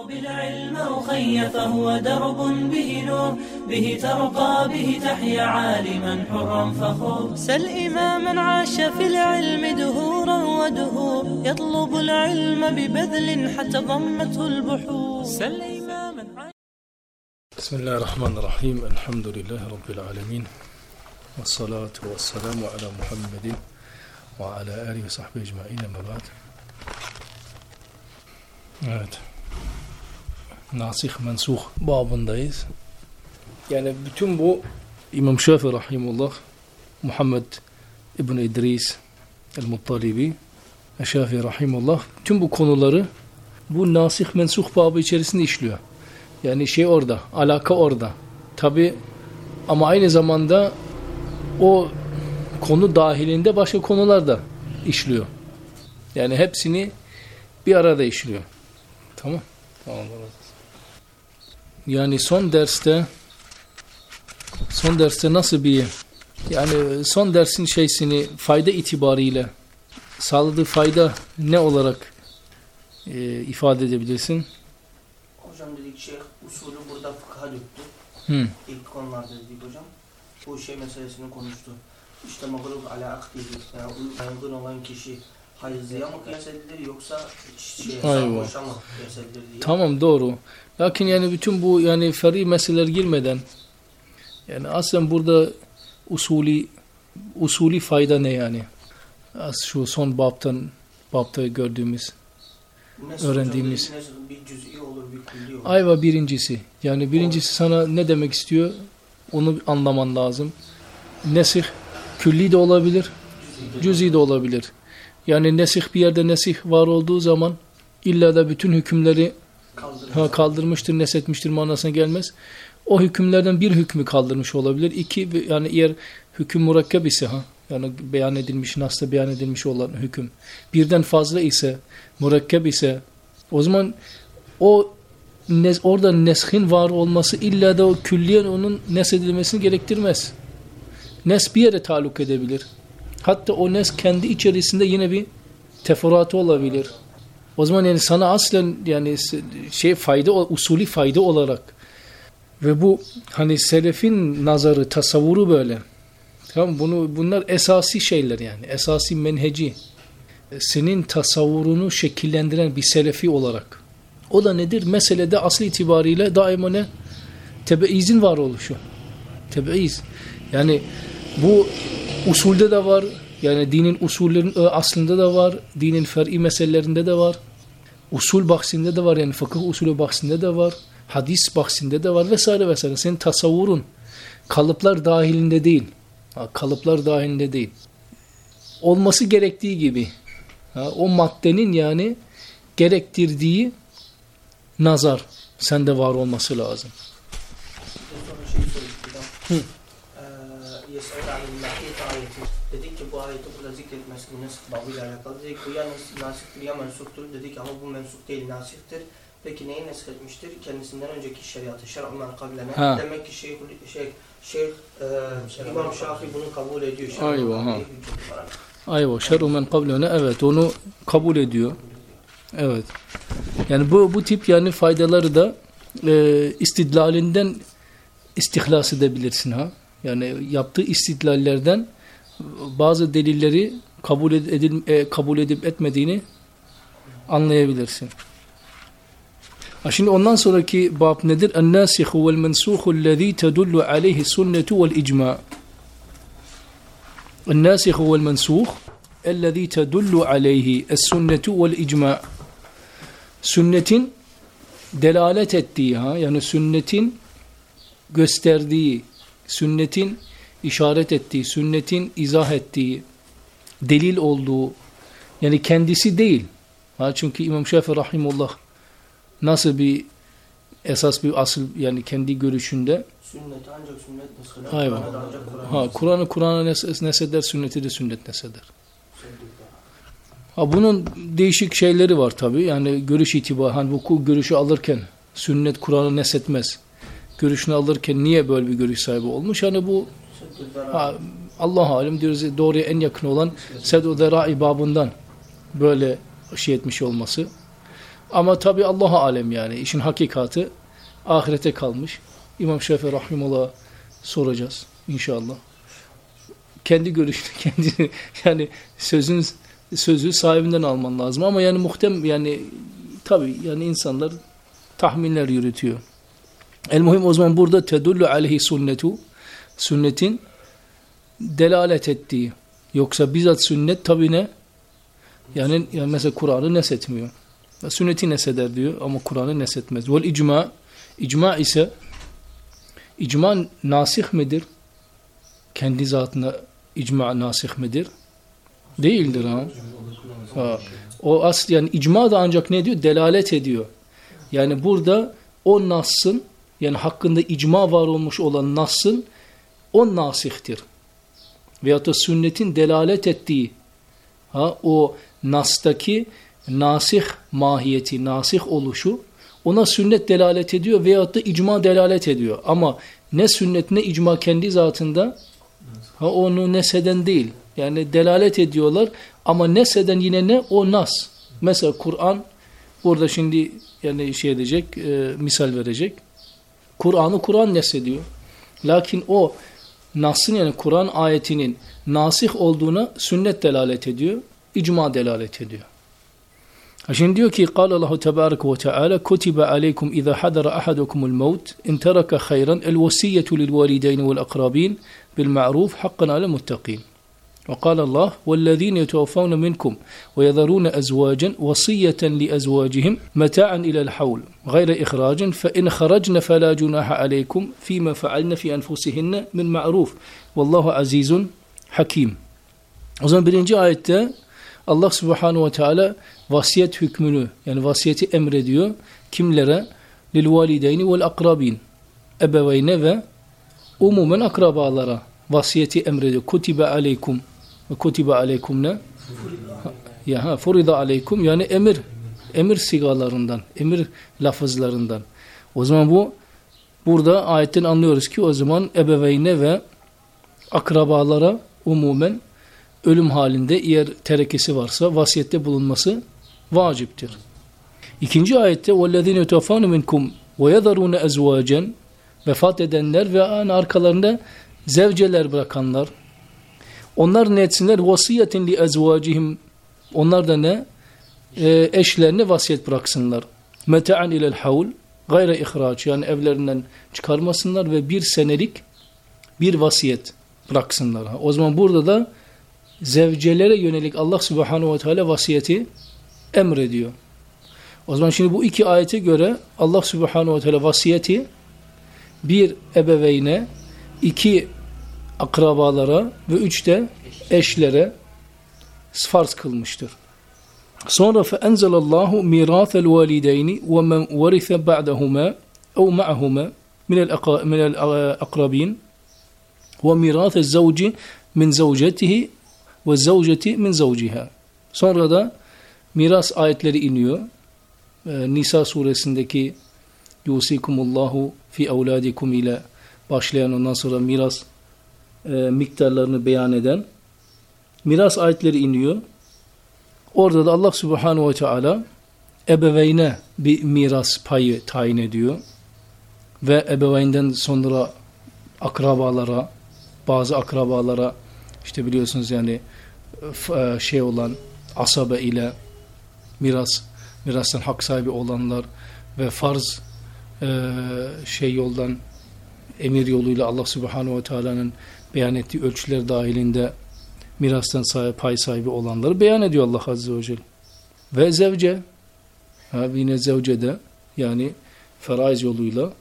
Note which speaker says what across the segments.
Speaker 1: اطلب العلم أخي فهو درب به نور. به ترقى به تحيا عالما حرا فخور. سل إماما عاش في العلم دهورا ودهور. يطلب العلم ببذل حتى ضمته البحور. سل إماما عاش
Speaker 2: بسم الله الرحمن الرحيم الحمد لله رب العالمين والصلاة والسلام على محمد وعلى آله وصحبه أجمعين أما بعد. Evet. Nasih mensuh babındayız. Yani bütün bu İmam Şafii Rahimullah, Muhammed İbn İdris El-Muttalibi, Şafii Rahimullah tüm bu konuları bu nasih mensuh babı içerisinde işliyor. Yani şey orada, alaka orada. Tabi ama aynı zamanda o konu dahilinde başka konular da işliyor. Yani hepsini bir arada işliyor. Tamam. Tamam. Yani son derste son derste nasıl bir yani son dersin şeysini fayda itibariyle sağladığı fayda ne olarak e, ifade edebilirsin?
Speaker 3: Hocam dedik şeyh usulü burada fıkha döktü.
Speaker 2: Hı.
Speaker 3: İlk konularda dedik hocam. Bu şey meselesini konuştu. İşte mağlup ala akdihi. Yani uygun olan kişi hayızlıya mı kıyas edilir yoksa şey, sarhoşa mı kıyas edilir diye.
Speaker 2: Tamam doğru. Lakin yani bütün bu yani fer'i meseleler girmeden yani aslen burada usulü usulü fayda ne yani? Az şu son babtan babta gördüğümüz
Speaker 3: Nasıl
Speaker 2: öğrendiğimiz.
Speaker 3: Nasıl bir cüz'i olur bir olur.
Speaker 2: ayva birincisi. Yani birincisi sana ne demek istiyor? Onu anlaman lazım. Nesih külli de olabilir, cüz'i de olabilir. Yani nesih bir yerde nesih var olduğu zaman illa da bütün hükümleri
Speaker 3: Kaldırır.
Speaker 2: ha, kaldırmıştır, nesetmiştir manasına gelmez. O hükümlerden bir hükmü kaldırmış olabilir. İki, yani eğer hüküm murakkep ise ha, yani beyan edilmiş, nasla beyan edilmiş olan hüküm. Birden fazla ise, murakkep ise o zaman o nes, orada neshin var olması illa da o külliyen onun nesedilmesini gerektirmez. Nes bir yere taluk edebilir. Hatta o nes kendi içerisinde yine bir teferruatı olabilir. O zaman yani sana aslen yani şey fayda usulü fayda olarak ve bu hani selefin nazarı tasavvuru böyle. Tamam bunu bunlar esasi şeyler yani. Esasi menheci. Senin tasavvurunu şekillendiren bir selefi olarak. O da nedir? Meselede aslı itibariyle daima ne? Tebeizin var oluşu. Tebeiz. Yani bu usulde de var. Yani dinin usullerin aslında da var. Dinin fer'i meselelerinde de var. Usul bahsinde de var. Yani fıkıh usulü bahsinde de var. Hadis bahsinde de var vesaire vesaire. Senin tasavvurun kalıplar dahilinde değil. Ha, kalıplar dahilinde değil. Olması gerektiği gibi. Ha, o maddenin yani gerektirdiği nazar sende var olması lazım.
Speaker 3: Sonra şey söyledik hocam. Ee, Yes'el alel mahiyet ayeti. Dedik ki bu ayeti burada zikretmesinin nasıl babıyla alakalı. Dedik bu ya nas- nasiktir ya mensuptur. Dedik ama bu mensup değil nasiktir. Peki neyi nesk etmiştir? Kendisinden önceki şeriatı şer'an kabilene.
Speaker 2: Ha.
Speaker 3: Demek ki şeyh, şey, şeyh e, İmam Şafii bunu kabul ediyor.
Speaker 2: Ayva, ha.
Speaker 3: kabilene.
Speaker 2: Ayva şer'u men kablene evet onu kabul ediyor. Evet. Yani bu bu tip yani faydaları da e, istidlalinden istihlas edebilirsin ha. Yani yaptığı istidlallerden bazı delilleri kabul, edil, e, kabul edip etmediğini anlayabilirsin. Ha şimdi ondan sonraki bab nedir? En-nasihu vel mensuhu allazi tedullu aleyhi sünnetu vel icma. En-nasihu vel mensuh allazi tedullu aleyhi es-sünnetu vel icma. Sünnetin delalet ettiği ha yani sünnetin gösterdiği, sünnetin işaret ettiği, sünnetin izah ettiği delil olduğu yani kendisi değil ha çünkü İmam Şafii rahimullah nasıl bir esas bir asıl yani kendi görüşünde
Speaker 3: Sünneti ancak sünnet ancak Kur'an
Speaker 2: ha Kur'an'ı Kur'an'a nes neseder sünneti de sünnet neseder Ha bunun değişik şeyleri var tabi. Yani görüş itibarı. Hani bu görüşü alırken sünnet Kur'an'ı nesetmez. Görüşünü alırken niye böyle bir görüş sahibi olmuş? Hani bu ha, Allah alim diyoruz doğruya en yakın olan Sed'u Zera'i babından böyle şey etmiş olması. Ama tabi Allah'a alem yani. işin hakikati ahirete kalmış. İmam Şafii Rahimullah soracağız inşallah. Kendi görüşünü, kendi yani sözün sözü sahibinden alman lazım ama yani muhtem yani tabi yani insanlar tahminler yürütüyor. El muhim o zaman burada tedullu aleyhi sünnetu sünnetin delalet ettiği. Yoksa bizzat sünnet tabi ne? Yani, yani mesela Kur'an'ı nesetmiyor. Sünneti neseder diyor ama Kur'an'ı nesetmez. Vel icma, icma ise icma nasih midir? Kendi zatına icma nasih midir? Değildir ha. ha. O asıl yani icma da ancak ne diyor? Delalet ediyor. Yani burada o nasın yani hakkında icma var olmuş olan nasın o nasihtir. Veyahut da sünnetin delalet ettiği ha, o nastaki nasih mahiyeti, nasih oluşu ona sünnet delalet ediyor veyahut da icma delalet ediyor. Ama ne sünnet ne icma kendi zatında ha, onu neseden değil. Yani delalet ediyorlar ama neseden yine ne? O nas. Mesela Kur'an burada şimdi yani şey edecek, e, misal verecek. Kur'an'ı Kur'an nesediyor. Lakin o Nas'ın yani Kur'an ayetinin nasih olduğuna sünnet delalet ediyor, icma delalet ediyor. Şimdi diyor ki قال الله تبارك وتعالى كتب عليكم إذا حضر أحدكم الموت إن ترك خيرا الوصية للوالدين والأقربين بالمعروف حقا على المتقين وقال الله والذين يتوفون منكم ويذرون أزواجا وصية لأزواجهم متاعا إلى الحول غير إخراج فإن خرجن فلا جناح عليكم فيما فعلن في أنفسهن من معروف والله عزيز hakim. O zaman birinci ayette Allah subhanahu ve teala vasiyet hükmünü yani vasiyeti emrediyor. Kimlere? Lil valideyni vel akrabin. Ebeveyne ve umumen akrabalara vasiyeti emrediyor. Kutibe aleykum kutibe aleykum ne? Ya ha furida aleykum yani emir emir sigalarından, emir lafızlarından. O zaman bu burada ayetten anlıyoruz ki o zaman ebeveyne ve akrabalara umumen ölüm halinde eğer terekesi varsa vasiyette bulunması vaciptir. İkinci ayette وَالَّذِينَ يُتَوَفَّانُ مِنْكُمْ وَيَذَرُونَ اَزْوَاجًا Vefat edenler ve arkalarında zevceler bırakanlar onlar ne etsinler? Vasiyetin li ezvacihim. Onlar da ne? E, eşlerine vasiyet bıraksınlar. Meta'an ilel havl. Gayre ihraç. Yani evlerinden çıkarmasınlar ve bir senelik bir vasiyet bıraksınlar. O zaman burada da zevcelere yönelik Allah subhanahu ve teala vasiyeti emrediyor. O zaman şimdi bu iki ayete göre Allah subhanahu ve teala vasiyeti bir ebeveyne, iki akrabalara ve üç de eşlere farz kılmıştır. Sonra فَاَنْزَلَ اللّٰهُ مِيرَاثَ الْوَالِدَيْنِ وَمَنْ وَرِثَ بَعْدَهُمَا اَوْ مَعَهُمَا من الأقربين وميراث الزوج من زوجته والزوجة من زوجها. Sonra da miras ayetleri iniyor. Ee, Nisa suresindeki yusikumullahu fi evladikum ile başlayan ondan sonra miras e, miktarlarını beyan eden miras ayetleri iniyor. Orada da Allah subhanahu ve teala ebeveyne bir miras payı tayin ediyor. Ve ebeveynden sonra akrabalara, bazı akrabalara işte biliyorsunuz yani e, şey olan asabe ile miras, mirastan hak sahibi olanlar ve farz e, şey yoldan emir yoluyla Allah subhanahu ve teala'nın beyan ettiği ölçüler dahilinde mirastan sahibi, pay sahibi olanları beyan ediyor Allah Azze ve Celle. Ve zevce, ha, yine zevce de yani feraiz yoluyla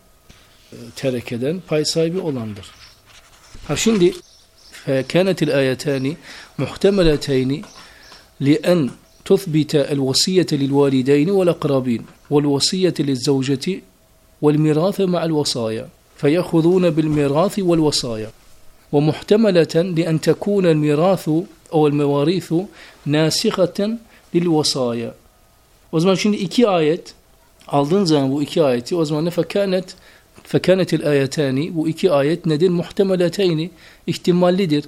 Speaker 2: e, terekeden pay sahibi olandır. Ha şimdi كانت الآيتان محتملتين لأن تثبت الوصية للوالدين والأقربين والوصية للزوجة والميراث مع الوصايا فيأخذون بالميراث والوصايا ومحتملة لأن تكون الميراث أو المواريث ناسخة للوصايا O zaman şimdi iki ayet aldığın zaman bu iki ayeti o zaman ne fekanet fekanetil ayetani bu iki ayet nedir? Muhtemeleteyni ihtimallidir.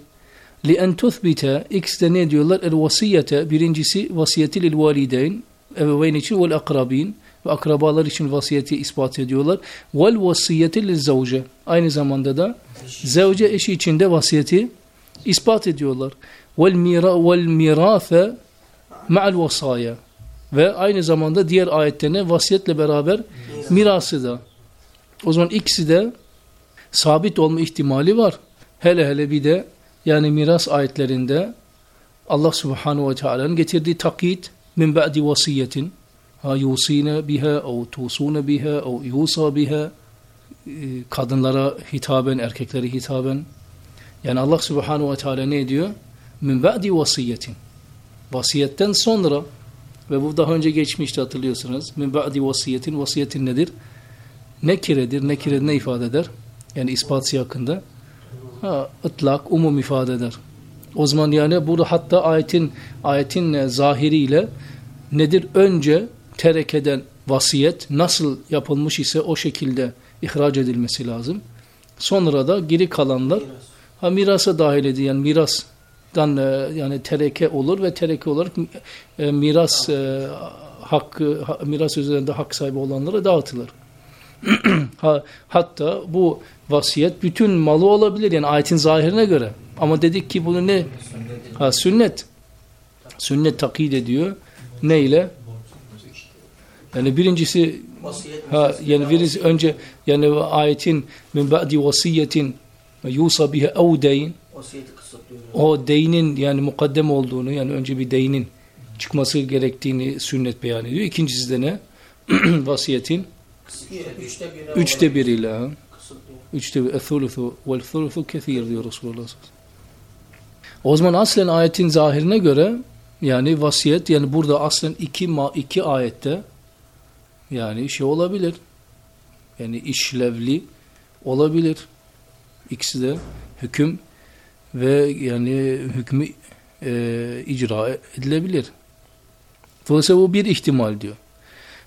Speaker 2: Li en tuthbite x de ne diyorlar? El vasiyete birincisi vasiyeti lil valideyn ebeveyn için vel akrabin ve akrabalar için vasiyeti ispat ediyorlar. Vel vasiyeti lil zavce. Aynı zamanda da zevce eşi için de vasiyeti ispat ediyorlar. Vel mira vel mirase ma'al vasaya. Ve aynı zamanda diğer ayetlerine vasiyetle beraber mirası da. O zaman ikisi de sabit olma ihtimali var. Hele hele bir de yani miras ayetlerinde Allah subhanahu ve teala'nın getirdiği takyit min ba'di vasiyetin yusine biha ev tusune biha ev yusa biha. E, kadınlara hitaben erkeklere hitaben. Yani Allah subhanahu ve teala ne diyor? Min ba'di vasiyetin. Vasiyetten sonra ve bu daha önce geçmişti hatırlıyorsunuz. Min ba'di vasiyetin. Vasiyetin nedir? Nekiredir nekire ne ifade eder? Yani ispat siyakında ha, ıtlak umum ifade eder. O zaman yani burada hatta ayetin ayetin e, zahiriyle nedir? Önce terekeden vasiyet nasıl yapılmış ise o şekilde ihraç edilmesi lazım. Sonra da geri kalanlar ha mirasa dahil ediyor. Yani mirasdan e, yani tereke olur ve tereke olarak e, miras e, hakkı ha, miras üzerinde hak sahibi olanlara dağıtılır. ha, hatta bu vasiyet bütün malı olabilir yani ayetin zahirine göre. Ama dedik ki bunu ne? Ha sünnet. Sünnet takid ediyor. Ne ile? Yani birincisi ha yani birincisi önce yani ayetin min ba'di vasiyetin yusa biha ev deyn o deynin yani mukaddem olduğunu yani önce bir deynin çıkması gerektiğini sünnet beyan ediyor. İkincisi de ne? Vasiyetin
Speaker 3: Üçte
Speaker 2: üçte biriyle. Üçte bir. Thuluthu vel thuluthu kethir diyor Resulullah O zaman aslen ayetin zahirine göre yani vasiyet yani burada aslen iki, iki ayette yani şey olabilir. Yani işlevli olabilir. İkisi de hüküm ve yani hükmü e, icra edilebilir. Dolayısıyla bu bir ihtimal diyor.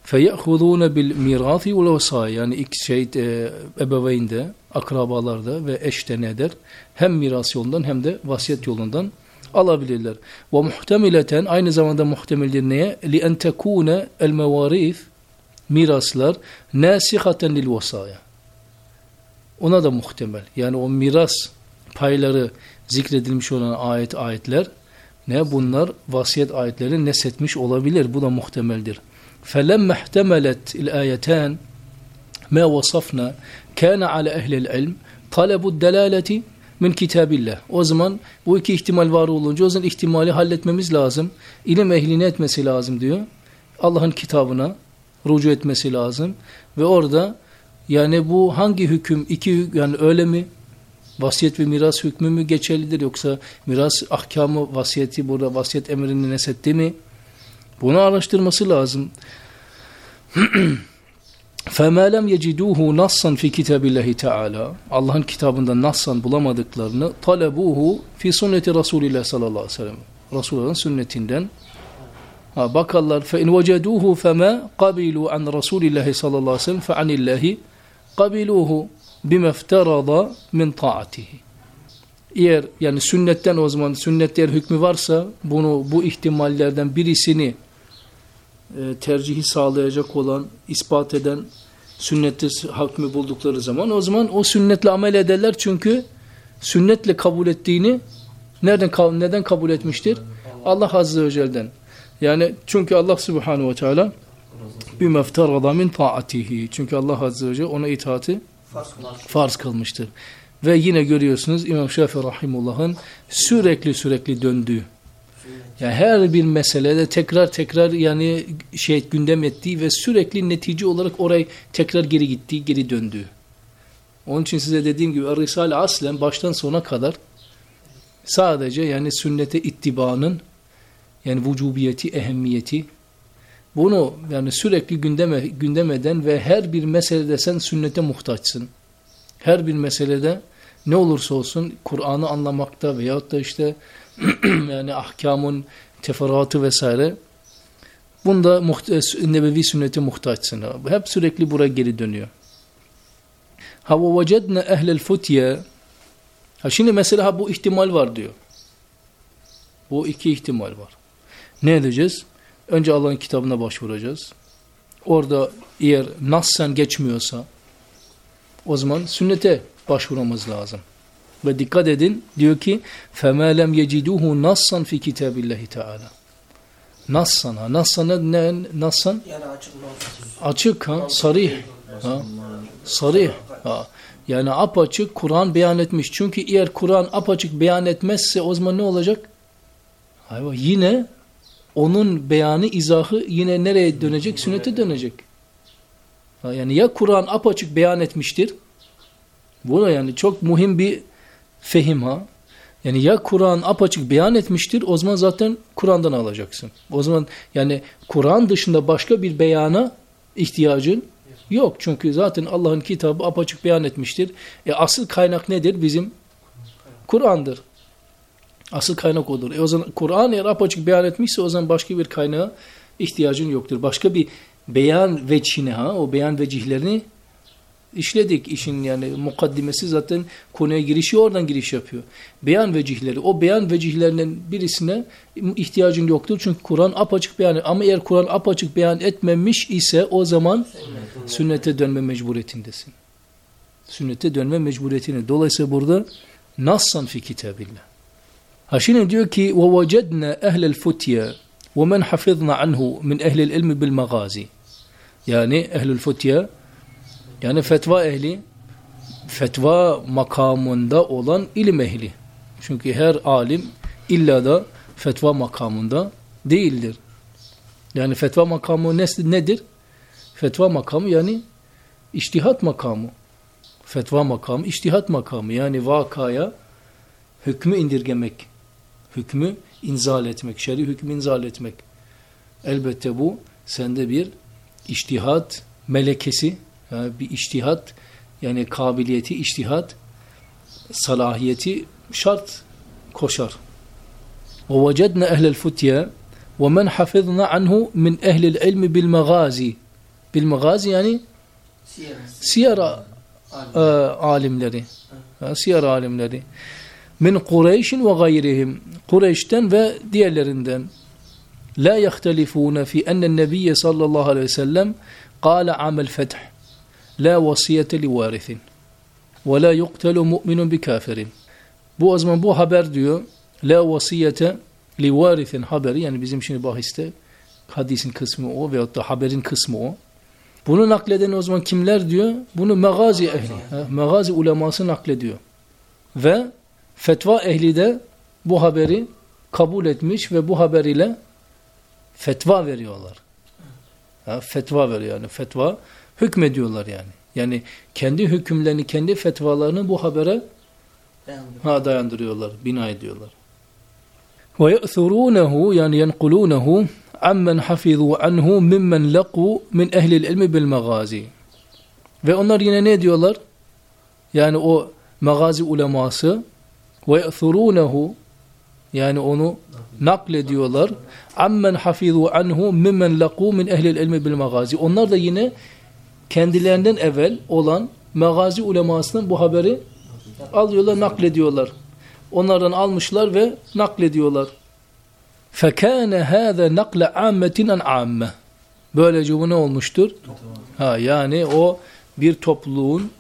Speaker 2: فَيَأْخُذُونَ بِالْمِرَاثِ وَالْوَسَايَ Yani iki şey e, ebeveynde, akrabalarda ve eşte ne eder? Hem miras yolundan hem de vasiyet yolundan alabilirler. Ve muhtemileten aynı zamanda muhtemeldir neye? لِاَنْ تَكُونَ الْمَوَارِث Miraslar nasihaten lil vasaya. Ona da muhtemel. Yani o miras payları zikredilmiş olan ayet ayetler ne bunlar vasiyet ayetleri nesetmiş olabilir. Bu da muhtemeldir. فلما احتملت الآيتان ما وصفنا كان على أهل العلم طلب الدلالة min kitabillah. O zaman bu iki ihtimal var olunca o zaman ihtimali halletmemiz lazım. İlim ehlini etmesi lazım diyor. Allah'ın kitabına rucu etmesi lazım. Ve orada yani bu hangi hüküm iki yani öyle mi vasiyet ve miras hükmü mü geçerlidir yoksa miras ahkamı vasiyeti burada vasiyet emrini nesetti mi? Bunu araştırması lazım. فَمَا لَمْ يَجِدُوهُ نَصًّا فِي كِتَابِ اللّٰهِ تَعَالَى Allah'ın kitabında nassan bulamadıklarını talebuhu fi sünneti Resulillah sallallahu aleyhi ve sellem. Resulullah'ın sünnetinden ha, bakarlar فَاِنْ وَجَدُوهُ فَمَا قَبِلُوا عَنْ رَسُولِ اللّٰهِ sallallahu aleyhi ve sellem فَعَنِ اللّٰهِ قَبِلُوهُ بِمَا اَفْتَرَضَ مِنْ طَاعَتِهِ Eğer yani sünnetten o zaman sünnet eğer hükmü varsa bunu bu ihtimallerden birisini e, tercihi sağlayacak olan, ispat eden sünnette hükmü buldukları zaman o zaman o sünnetle amel ederler çünkü sünnetle kabul ettiğini nereden neden kabul etmiştir? Allah Azze ve Celle'den. Yani çünkü Allah Subhanahu ve Teala bir meftarada min taatihi. Çünkü Allah Azze ve Celle ona itaati farz kılmıştır. Ve yine görüyorsunuz İmam Şafii Rahimullah'ın sürekli sürekli döndüğü yani her bir meselede tekrar tekrar yani şey gündem ettiği ve sürekli netice olarak oraya tekrar geri gittiği, geri döndüğü. Onun için size dediğim gibi Risale aslen baştan sona kadar sadece yani sünnete ittibanın yani vücubiyeti, ehemmiyeti bunu yani sürekli gündeme, gündem eden ve her bir meselede sen sünnete muhtaçsın. Her bir meselede ne olursa olsun Kur'an'ı anlamakta veyahut da işte yani ahkamın teferruatı vesaire bunda nebevi sünneti muhtaçsın. Hep sürekli buraya geri dönüyor. Ha ve vecedne ehlel futye ha şimdi mesela bu ihtimal var diyor. Bu iki ihtimal var Ne edeceğiz? Önce Allah'ın kitabına başvuracağız. orada eğer nassen geçmiyorsa o zaman sünnete başvurmamız lazım. Ve dikkat edin diyor ki فَمَا لَمْ يَجِدُوهُ نَصًّا فِي كِتَابِ اللّٰهِ تَعَالَى Nassan ha. Nassan ne? Nassan?
Speaker 3: Yani açık nasıl?
Speaker 2: Açık ha. Sarih. Ha. Sarih. Ha. Yani apaçık Kur'an beyan etmiş. Çünkü eğer Kur'an apaçık beyan etmezse o zaman ne olacak? Hayır, yine onun beyanı, izahı yine nereye dönecek? Sünnete dönecek. Yani ya Kur'an apaçık beyan etmiştir. Bu da yani çok muhim bir fehim ha. Yani ya Kur'an apaçık beyan etmiştir o zaman zaten Kur'an'dan alacaksın. O zaman yani Kur'an dışında başka bir beyana ihtiyacın yok. Çünkü zaten Allah'ın kitabı apaçık beyan etmiştir. E asıl kaynak nedir? Bizim Kur'an'dır. Asıl kaynak odur. E o zaman Kur'an eğer apaçık beyan etmişse o zaman başka bir kaynağa ihtiyacın yoktur. Başka bir beyan veçhine ha o beyan vecihlerini işledik. işin yani mukaddimesi zaten konuya girişi oradan giriş yapıyor. Beyan vecihleri o beyan vecihlerinden birisine ihtiyacın yoktur. Çünkü Kur'an apaçık beyan ama eğer Kur'an apaçık beyan etmemiş ise o zaman sünnete dönme mecburiyetindesin. Sünnete dönme mecburiyetine. Dolayısıyla burada nassan fi kitabillah. Ha şimdi diyor ki وَوَجَدْنَا اَهْلَ الْفُتْيَا وَمَنْ حَفِظْنَا عَنْهُ مِنْ اَهْلِ الْاِلْمِ بِالْمَغَازِ Yani ehl-ül futya yani fetva ehli fetva makamında olan ilim ehli. Çünkü her alim illa da fetva makamında değildir. Yani fetva makamı nedir? Fetva makamı yani iştihat makamı. Fetva makamı iştihat makamı. Yani vakaya hükmü indirgemek. Hükmü inzal etmek. Şer'i hükmü inzal etmek. Elbette bu sende bir iştihat melekesi yani bir iştihat yani kabiliyeti, iştihat salahiyeti şart koşar. وَوَجَدْنَا أَهْلَ الْفُتْيَا وَمَنْ حَفِظْنَا عَنْهُ مِنْ اَهْلِ الْعِلْمِ بِالْمَغَازِ Bilmagazi yani siyer alimleri. Siyer alimleri. Min Kureyş'in ve gayrihim. Kureyş'ten ve diğerlerinden. La yahtelifune fi ennen nebiyye sallallahu aleyhi ve sellem kâle amel feth. La vasiyete li varithin. Ve la yuqtelu mu'minun bi kafirin. Bu o zaman bu haber diyor. La vasiyete li varithin haberi yani bizim şimdi bahiste hadisin kısmı o veyahut da haberin kısmı o. Bunu nakleden o zaman kimler diyor? Bunu megazi ehli. Megazi uleması naklediyor. Ve fetva ehli de bu haberi kabul etmiş ve bu haber ile fetva veriyorlar. Ha, fetva veriyor yani fetva hükmediyorlar yani. Yani kendi hükümlerini, kendi fetvalarını bu habere ha, dayandırıyorlar, bina ediyorlar. Ve ye'thurunehu yani ammen hafizu anhu mimmen laqu min ehlil ilmi bil magazi. Ve onlar yine ne diyorlar? Yani o magazi uleması ve ye'thurunehu yani onu naklediyorlar. Ammen hafizu anhu mimmen laqu min ehlil ilmi bil magazi. Onlar da yine kendilerinden evvel olan magazi ulemasının bu haberi alıyorlar, naklediyorlar. Onlardan almışlar ve naklediyorlar. فَكَانَ هَذَا نَقْلَ عَامَّةٍ عَنْ عَامَّةٍ Böylece bu ne olmuştur? Ha, yani o bir topluluğun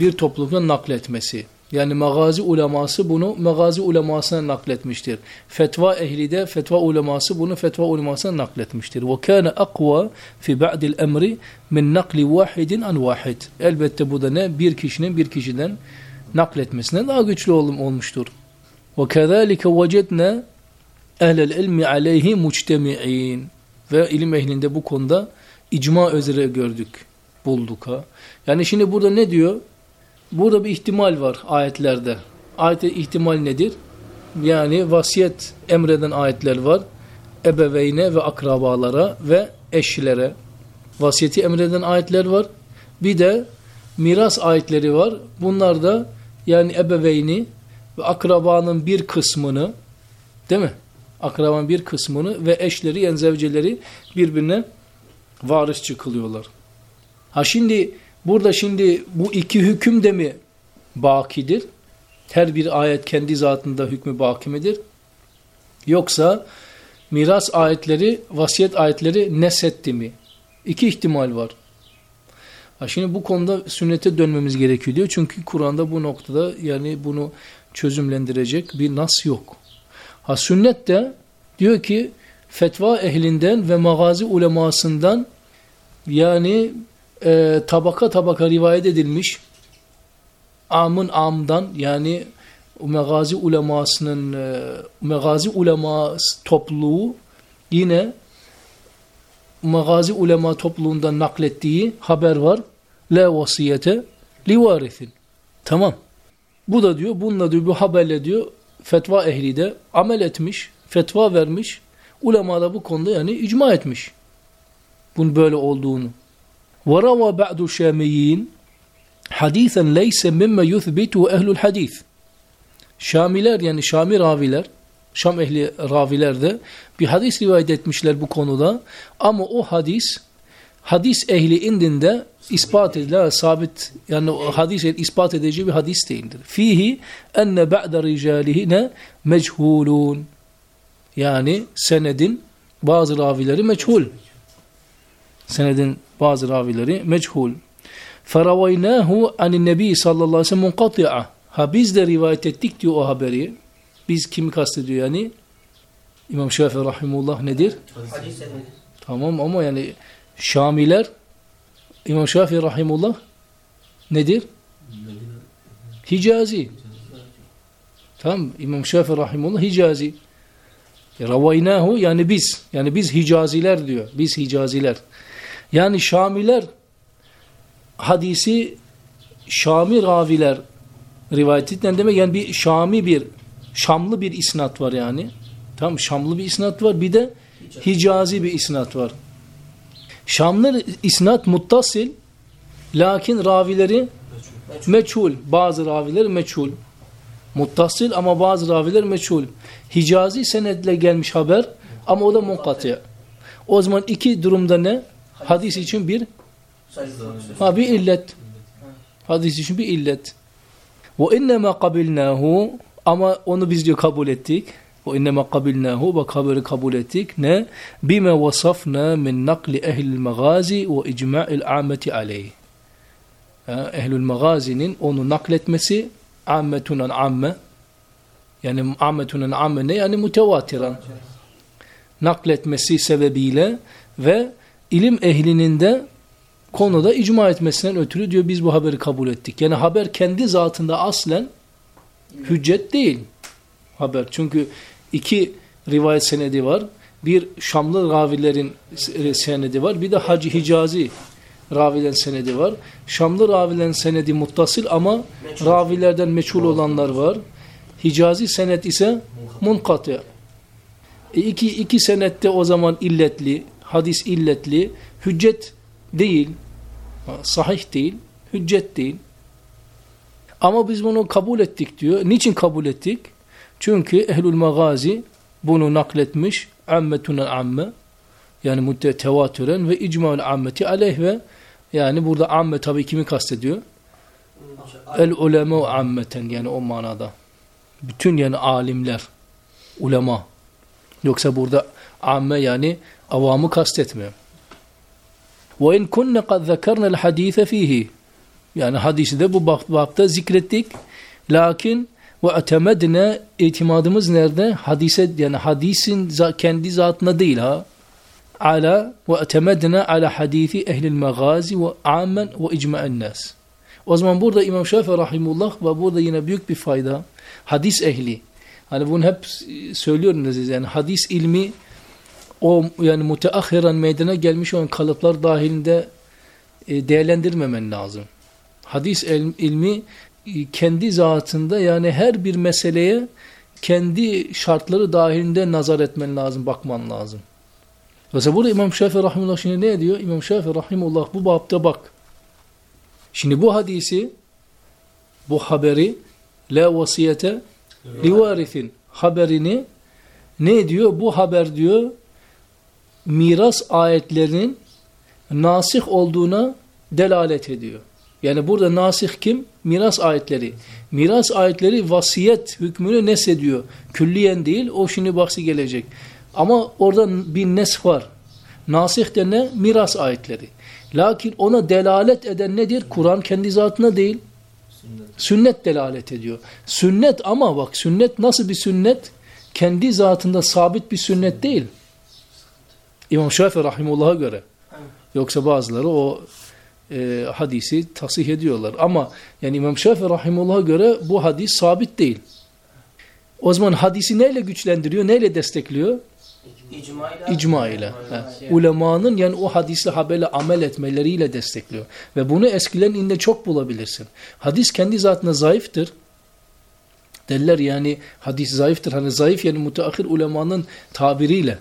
Speaker 2: bir topluluktan nakletmesi. Yani magazi uleması bunu magazi ulemasına nakletmiştir. Fetva ehli de fetva uleması bunu fetva ulemasına nakletmiştir. Ve kana aqwa fi ba'dil emri min nakli vahidin an vahid. Elbette bu da ne? Bir kişinin bir kişiden nakletmesine daha güçlü olmuştur. Ve kezalike vecedna ehlel ilmi aleyhi muctemi'in. Ve ilim ehlinde bu konuda icma üzere gördük, bulduk ha. Yani şimdi burada ne diyor? Burada bir ihtimal var ayetlerde. Ayette ihtimal nedir? Yani vasiyet emreden ayetler var. Ebeveyne ve akrabalara ve eşlere. Vasiyeti emreden ayetler var. Bir de miras ayetleri var. Bunlar da yani ebeveyni ve akrabanın bir kısmını değil mi? Akrabanın bir kısmını ve eşleri yani birbirine varis çıkılıyorlar. Ha şimdi Burada şimdi bu iki hüküm de mi bakidir? Her bir ayet kendi zatında hükmü baki midir? Yoksa miras ayetleri, vasiyet ayetleri nesetti mi? İki ihtimal var. Ha şimdi bu konuda sünnete dönmemiz gerekiyor diyor. Çünkü Kur'an'da bu noktada yani bunu çözümlendirecek bir nas yok. Ha sünnet de diyor ki fetva ehlinden ve magazi ulemasından yani e, tabaka tabaka rivayet edilmiş amın amdan yani megazi ulemasının e, megazi ulema topluluğu yine megazi ulema topluluğundan naklettiği haber var. La vasiyete li varithin. Tamam. Bu da diyor bununla diyor bu haberle diyor fetva ehli de amel etmiş, fetva vermiş. Ulema da bu konuda yani icma etmiş. Bunun böyle olduğunu. وَرَوَى بَعْدُ شَامِيِّينَ حَد۪يثًا لَيْسَ مِمَّ يُثْبِتُهُ اَهْلُ الْحَد۪يثِ Şamiler yani Şami raviler, Şam ehli raviler de bir hadis rivayet etmişler bu konuda. Ama o hadis, hadis ehli indinde ispat edilen, sabit yani o hadis ispat edici bir hadis değildir. Fihi enne ba'da ricalihine mechulun. Yani senedin bazı ravileri meçhul. Senedin bazı ravileri meçhul. Feravaynahu anin nebi sallallahu aleyhi ve sellem munkati'a. Ha biz de rivayet ettik diyor o haberi. Biz kimi kastediyor yani? İmam Şafii rahimullah nedir?
Speaker 3: Hadis.
Speaker 2: Tamam ama yani Şamiler İmam Şafii rahimullah nedir? Hicazi. Tamam İmam Şafii rahimullah Hicazi. Ravaynahu yani biz. Yani biz Hicaziler diyor. Biz Hicaziler. Yani Şamiler hadisi Şami raviler rivayet edilen demek yani bir Şami bir Şamlı bir isnat var yani. Tamam Şamlı bir isnat var. Bir de Hicazi bir isnat var. Şamlı isnat muttasil lakin ravileri meçhul. Bazı raviler meçhul. Muttasil ama bazı raviler meçhul. Hicazi senedle gelmiş haber ama o da munkatı. O zaman iki durumda ne? Hadis için bir ha bir illet. Hadis için bir illet. Ve innema kabilnahu ama onu biz diyor kabul ettik. Ve innema kabilnahu ve haberi kabul ettik. Ne? Bime vasafna min nakli ehlil magazi ve icma'il ameti aleyh. Ehlül magazinin onu nakletmesi ammetunan amme yani ammetunan amme ne? Yani mutevatiran nakletmesi sebebiyle ve ilim ehlinin de konuda icma etmesinden ötürü diyor biz bu haberi kabul ettik. Yani haber kendi zatında aslen hüccet değil haber. Çünkü iki rivayet senedi var. Bir Şamlı ravilerin senedi var. Bir de Hacı Hicazi ravilerin senedi var. Şamlı ravilerin senedi muttasıl ama ravilerden meçhul olanlar var. Hicazi senet ise munkatı. E iki, iki senette o zaman illetli, hadis illetli, hüccet değil, sahih değil, hüccet değil. Ama biz bunu kabul ettik diyor. Niçin kabul ettik? Çünkü ehlül magazi bunu nakletmiş ammetuna amme yani mütevatüren ve icmaül ammeti aleyh ve yani burada amme tabii kimi kastediyor? El ulema ammeten yani o manada. Bütün yani alimler, ulema. Yoksa burada amme yani avamı kastetmiyor. Ve in kunne kad zekerna el hadise fihi. Yani hadisi de bu bapta zikrettik. Lakin ve etemedne itimadımız nerede? Hadise yani hadisin kendi zatına değil ha. Ala ve etemedne ala hadisi ehlil magazi ve ammen ve icma'en nas. O zaman burada İmam Şafii rahimullah ve burada yine büyük bir fayda. Hadis ehli. Hani bunu hep söylüyorum size yani hadis ilmi o yani müteahhiren meydana gelmiş olan kalıplar dahilinde e, değerlendirmemen lazım. Hadis ilmi e, kendi zatında yani her bir meseleye kendi şartları dahilinde nazar etmen lazım, bakman lazım. Mesela burada İmam Şafii Rahimullah şimdi ne diyor? İmam Şafii Rahimullah bu babda bak. Şimdi bu hadisi, bu haberi la vasiyete livarithin haberini ne diyor? Bu haber diyor miras ayetlerinin nasih olduğuna delalet ediyor. Yani burada nasih kim? Miras ayetleri. Miras ayetleri vasiyet hükmünü nesediyor. Külliyen değil, o şimdi bahsi gelecek. Ama orada bir nesh var. Nasih de ne? Miras ayetleri. Lakin ona delalet eden nedir? Kur'an kendi zatına değil. Sünnet delalet ediyor. Sünnet ama bak sünnet nasıl bir sünnet? Kendi zatında sabit bir sünnet değil. İmam Şafii Rahimullah'a göre. Yoksa bazıları o e, hadisi tasih ediyorlar. Ama yani İmam Şafii Rahimullah'a göre bu hadis sabit değil. O zaman hadisi neyle güçlendiriyor, neyle destekliyor?
Speaker 3: İcma ile.
Speaker 2: İcma ile. Ha. Ulemanın yani o hadisle haberle amel etmeleriyle destekliyor. Ve bunu eskilerin inde çok bulabilirsin. Hadis kendi zatına zayıftır. Derler yani hadis zayıftır. Hani zayıf yani müteahhir ulemanın tabiriyle.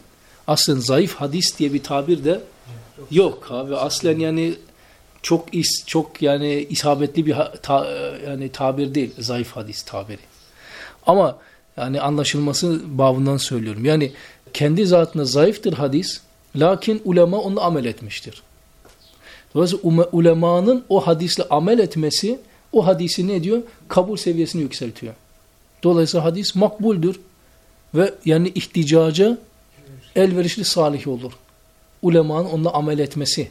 Speaker 2: Aslında zayıf hadis diye bir tabir de yok abi. Aslen yani çok is, çok yani isabetli bir ta, yani tabir değil. Zayıf hadis tabiri. Ama yani anlaşılması babından söylüyorum. Yani kendi zatına zayıftır hadis. Lakin ulema onunla amel etmiştir. Dolayısıyla ulemanın o hadisle amel etmesi o hadisi ne diyor? Kabul seviyesini yükseltiyor. Dolayısıyla hadis makbuldür ve yani ihticaca elverişli salih olur. Ulemanın onunla amel etmesi.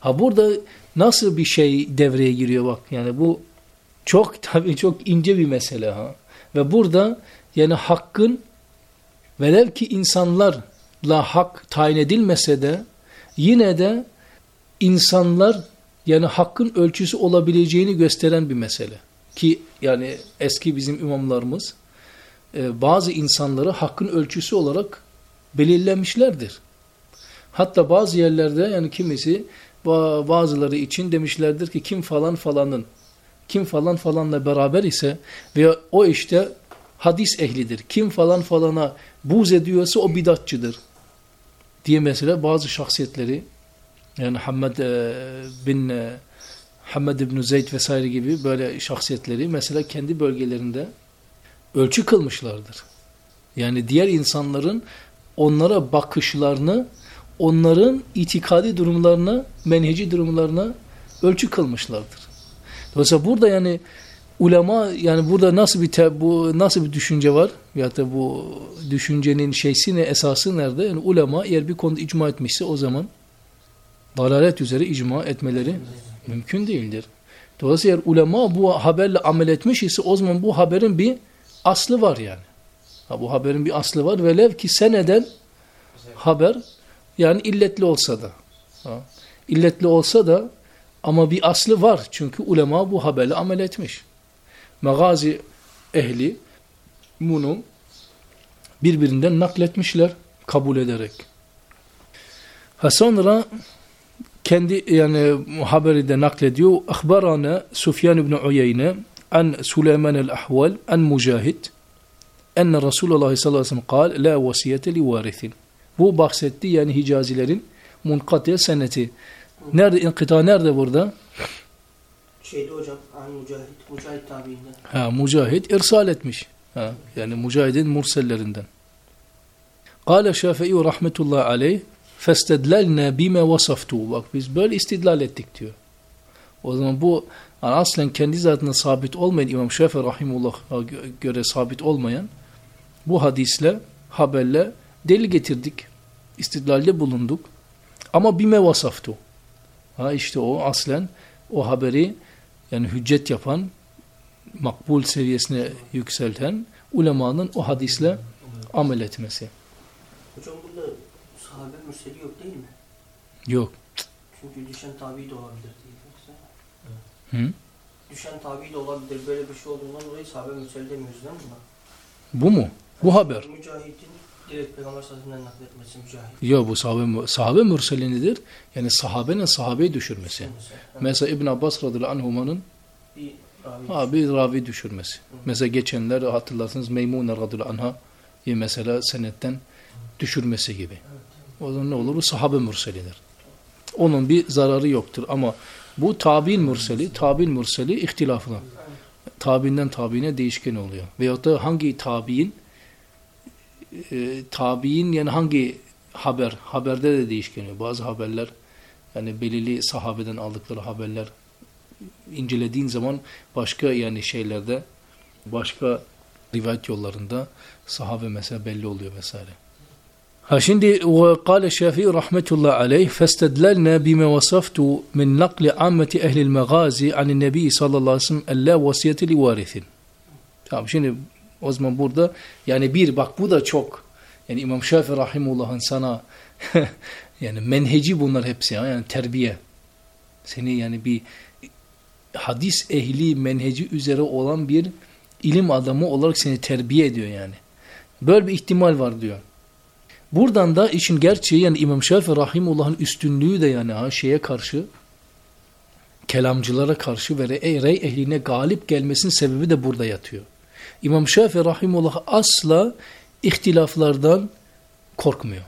Speaker 2: Ha burada nasıl bir şey devreye giriyor bak. Yani bu çok tabii çok ince bir mesele ha. Ve burada yani hakkın velev ki insanlarla hak tayin edilmese de yine de insanlar yani hakkın ölçüsü olabileceğini gösteren bir mesele. Ki yani eski bizim imamlarımız e, bazı insanları hakkın ölçüsü olarak belirlemişlerdir. Hatta bazı yerlerde yani kimisi ba- bazıları için demişlerdir ki kim falan falanın kim falan falanla beraber ise veya o işte hadis ehlidir. Kim falan falana buz ediyorsa o bidatçıdır. Diye mesela bazı şahsiyetleri yani Hamad e, bin e, Hamad ibn Zeyd vesaire gibi böyle şahsiyetleri mesela kendi bölgelerinde ölçü kılmışlardır. Yani diğer insanların onlara bakışlarını onların itikadi durumlarına, menheci durumlarına ölçü kılmışlardır. Dolayısıyla burada yani ulema yani burada nasıl bir te, bu nasıl bir düşünce var ya da bu düşüncenin şeysi ne esası nerede? Yani ulema eğer bir konuda icma etmişse o zaman dalalet üzere icma etmeleri mümkün değildir. Dolayısıyla eğer ulema bu haberle amel etmiş ise o zaman bu haberin bir aslı var yani. Ha, bu haberin bir aslı var. Velev ki seneden haber yani illetli olsa da. Ha, illetli olsa da ama bir aslı var. Çünkü ulema bu haberle amel etmiş. Magazi ehli bunu birbirinden nakletmişler kabul ederek. Ha sonra kendi yani haberi de naklediyor. Akhbarana Sufyan ibn Uyeyne an Süleyman el-Ahval an Mücahid enne Resulullah sallallahu aleyhi ve sellem kal la vasiyete li varithin. Bu bahsetti yani Hicazilerin munkati seneti. Nerede inkıta nerede burada?
Speaker 3: Şeyde hocam, An Mücahit, Mücahit tabiinden.
Speaker 2: Ha Mücahid irsal etmiş. Ha, yani Mücahid'in mursellerinden. Kale Şafii rahmetullahi aleyh festedlelne bime vasaftu. Bak biz böyle istidlal ettik diyor. O zaman bu yani aslen kendi zatına sabit olmayan İmam Şafii rahimullah'a göre sabit olmayan bu hadisle haberle delil getirdik. İstidlalde bulunduk. Ama bime vasaftu. Ha işte o aslen o haberi yani hüccet yapan makbul seviyesine yükselten ulemanın o hadisle amel etmesi.
Speaker 3: Hocam burada sahabe mürseli yok değil mi?
Speaker 2: Yok.
Speaker 3: Çünkü düşen tabi de olabilir değil yoksa.
Speaker 2: Hı?
Speaker 3: Düşen tabi de olabilir. Böyle bir şey olduğundan dolayı sahabe mürseli demiyoruz değil mi?
Speaker 2: Bu mu? Bu haber.
Speaker 3: Mücahit'in direkt Peygamber sallallahu nakletmesi mücahit.
Speaker 2: Yok bu sahabe, sahabe mürselinidir. Yani sahabenin sahabeyi düşürmesi.
Speaker 3: Mesela,
Speaker 2: İbn Abbas radıyallahu anhuma'nın
Speaker 3: bir ravi.
Speaker 2: ha, bir ravi düşürmesi. Mesela geçenler hatırlarsınız Meymune radıyallahu anha mesela senetten düşürmesi gibi. O zaman ne olur? Bu sahabe mürselidir. Onun bir zararı yoktur ama bu tabi'in mürseli, tabi'in mürseli ihtilaflı. Tabiinden tabiine değişken oluyor. Veyahut da hangi tabi'in e, tabi'in yani hangi haber, haberde de değişken. Bazı haberler yani belirli sahabeden aldıkları haberler incelediğin zaman başka yani şeylerde başka rivayet yollarında sahabe mesela belli oluyor vesaire. Ha şimdi ve kâle Şafii rahmetullah aleyh festedlelna bime vasaftu min nakli ammeti ehlil megazi anin nebi sallallahu aleyhi ve sellemella vasiyeti li varithin. Tamam şimdi o zaman burada yani bir bak bu da çok yani İmam Şafii rahimullah'ın sana yani menheci bunlar hepsi yani terbiye. Seni yani bir hadis ehli menheci üzere olan bir ilim adamı olarak seni terbiye ediyor yani. Böyle bir ihtimal var diyor. Buradan da işin gerçeği yani İmam Şafii Rahimullah'ın üstünlüğü de yani ha şeye karşı kelamcılara karşı ve rey ehline galip gelmesinin sebebi de burada yatıyor. İmam Şafii Rahimullah asla ihtilaflardan korkmuyor.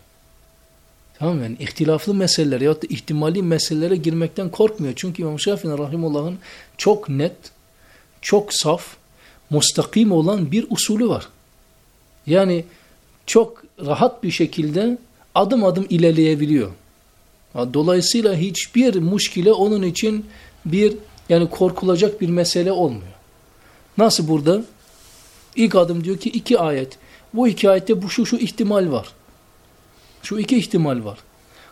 Speaker 2: Tamam mı? Yani ihtilaflı meseleler ya da ihtimali meselelere girmekten korkmuyor. Çünkü İmam Şafii Rahimullah'ın çok net, çok saf, mustakim olan bir usulü var. Yani çok rahat bir şekilde adım adım ilerleyebiliyor. Dolayısıyla hiçbir muşkile onun için bir yani korkulacak bir mesele olmuyor. Nasıl burada? İlk adım diyor ki iki ayet. Bu iki ayette bu şu şu ihtimal var. Şu iki ihtimal var.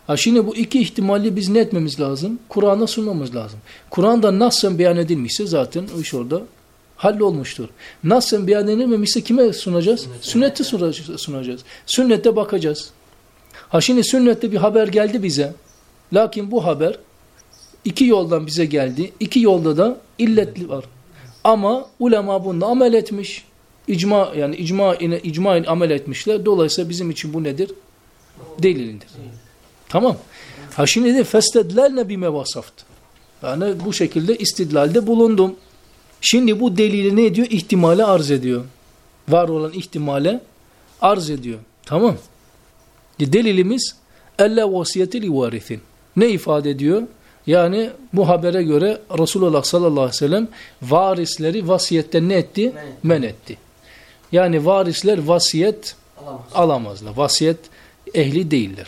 Speaker 2: Ha şimdi bu iki ihtimali biz ne etmemiz lazım? Kur'an'a sunmamız lazım. Kur'an'da nasıl beyan edilmişse zaten o iş orada hallolmuştur. Nasıl beyan edilmemişse kime sunacağız? Sünneti sunacağız. Sünnette bakacağız. Ha şimdi sünnette bir haber geldi bize. Lakin bu haber iki yoldan bize geldi. İki yolda da illetli var. Ama ulema bunda amel etmiş. İcma yani icma ile icma ile amel etmişler. Dolayısıyla bizim için bu nedir? Delilindir. Tamam. Ha şimdi de festedlelne bime vasaft. Yani bu şekilde istidlalde bulundum. Şimdi bu delili ne ediyor? İhtimale arz ediyor. Var olan ihtimale arz ediyor. Tamam. Delilimiz elle vasiyeti li varithin. Ne ifade ediyor? Yani bu habere göre Resulullah sallallahu aleyhi ve sellem varisleri vasiyetten ne etti? Men etti. Yani varisler vasiyet Alamaz. alamazlar. Vasiyet ehli değiller.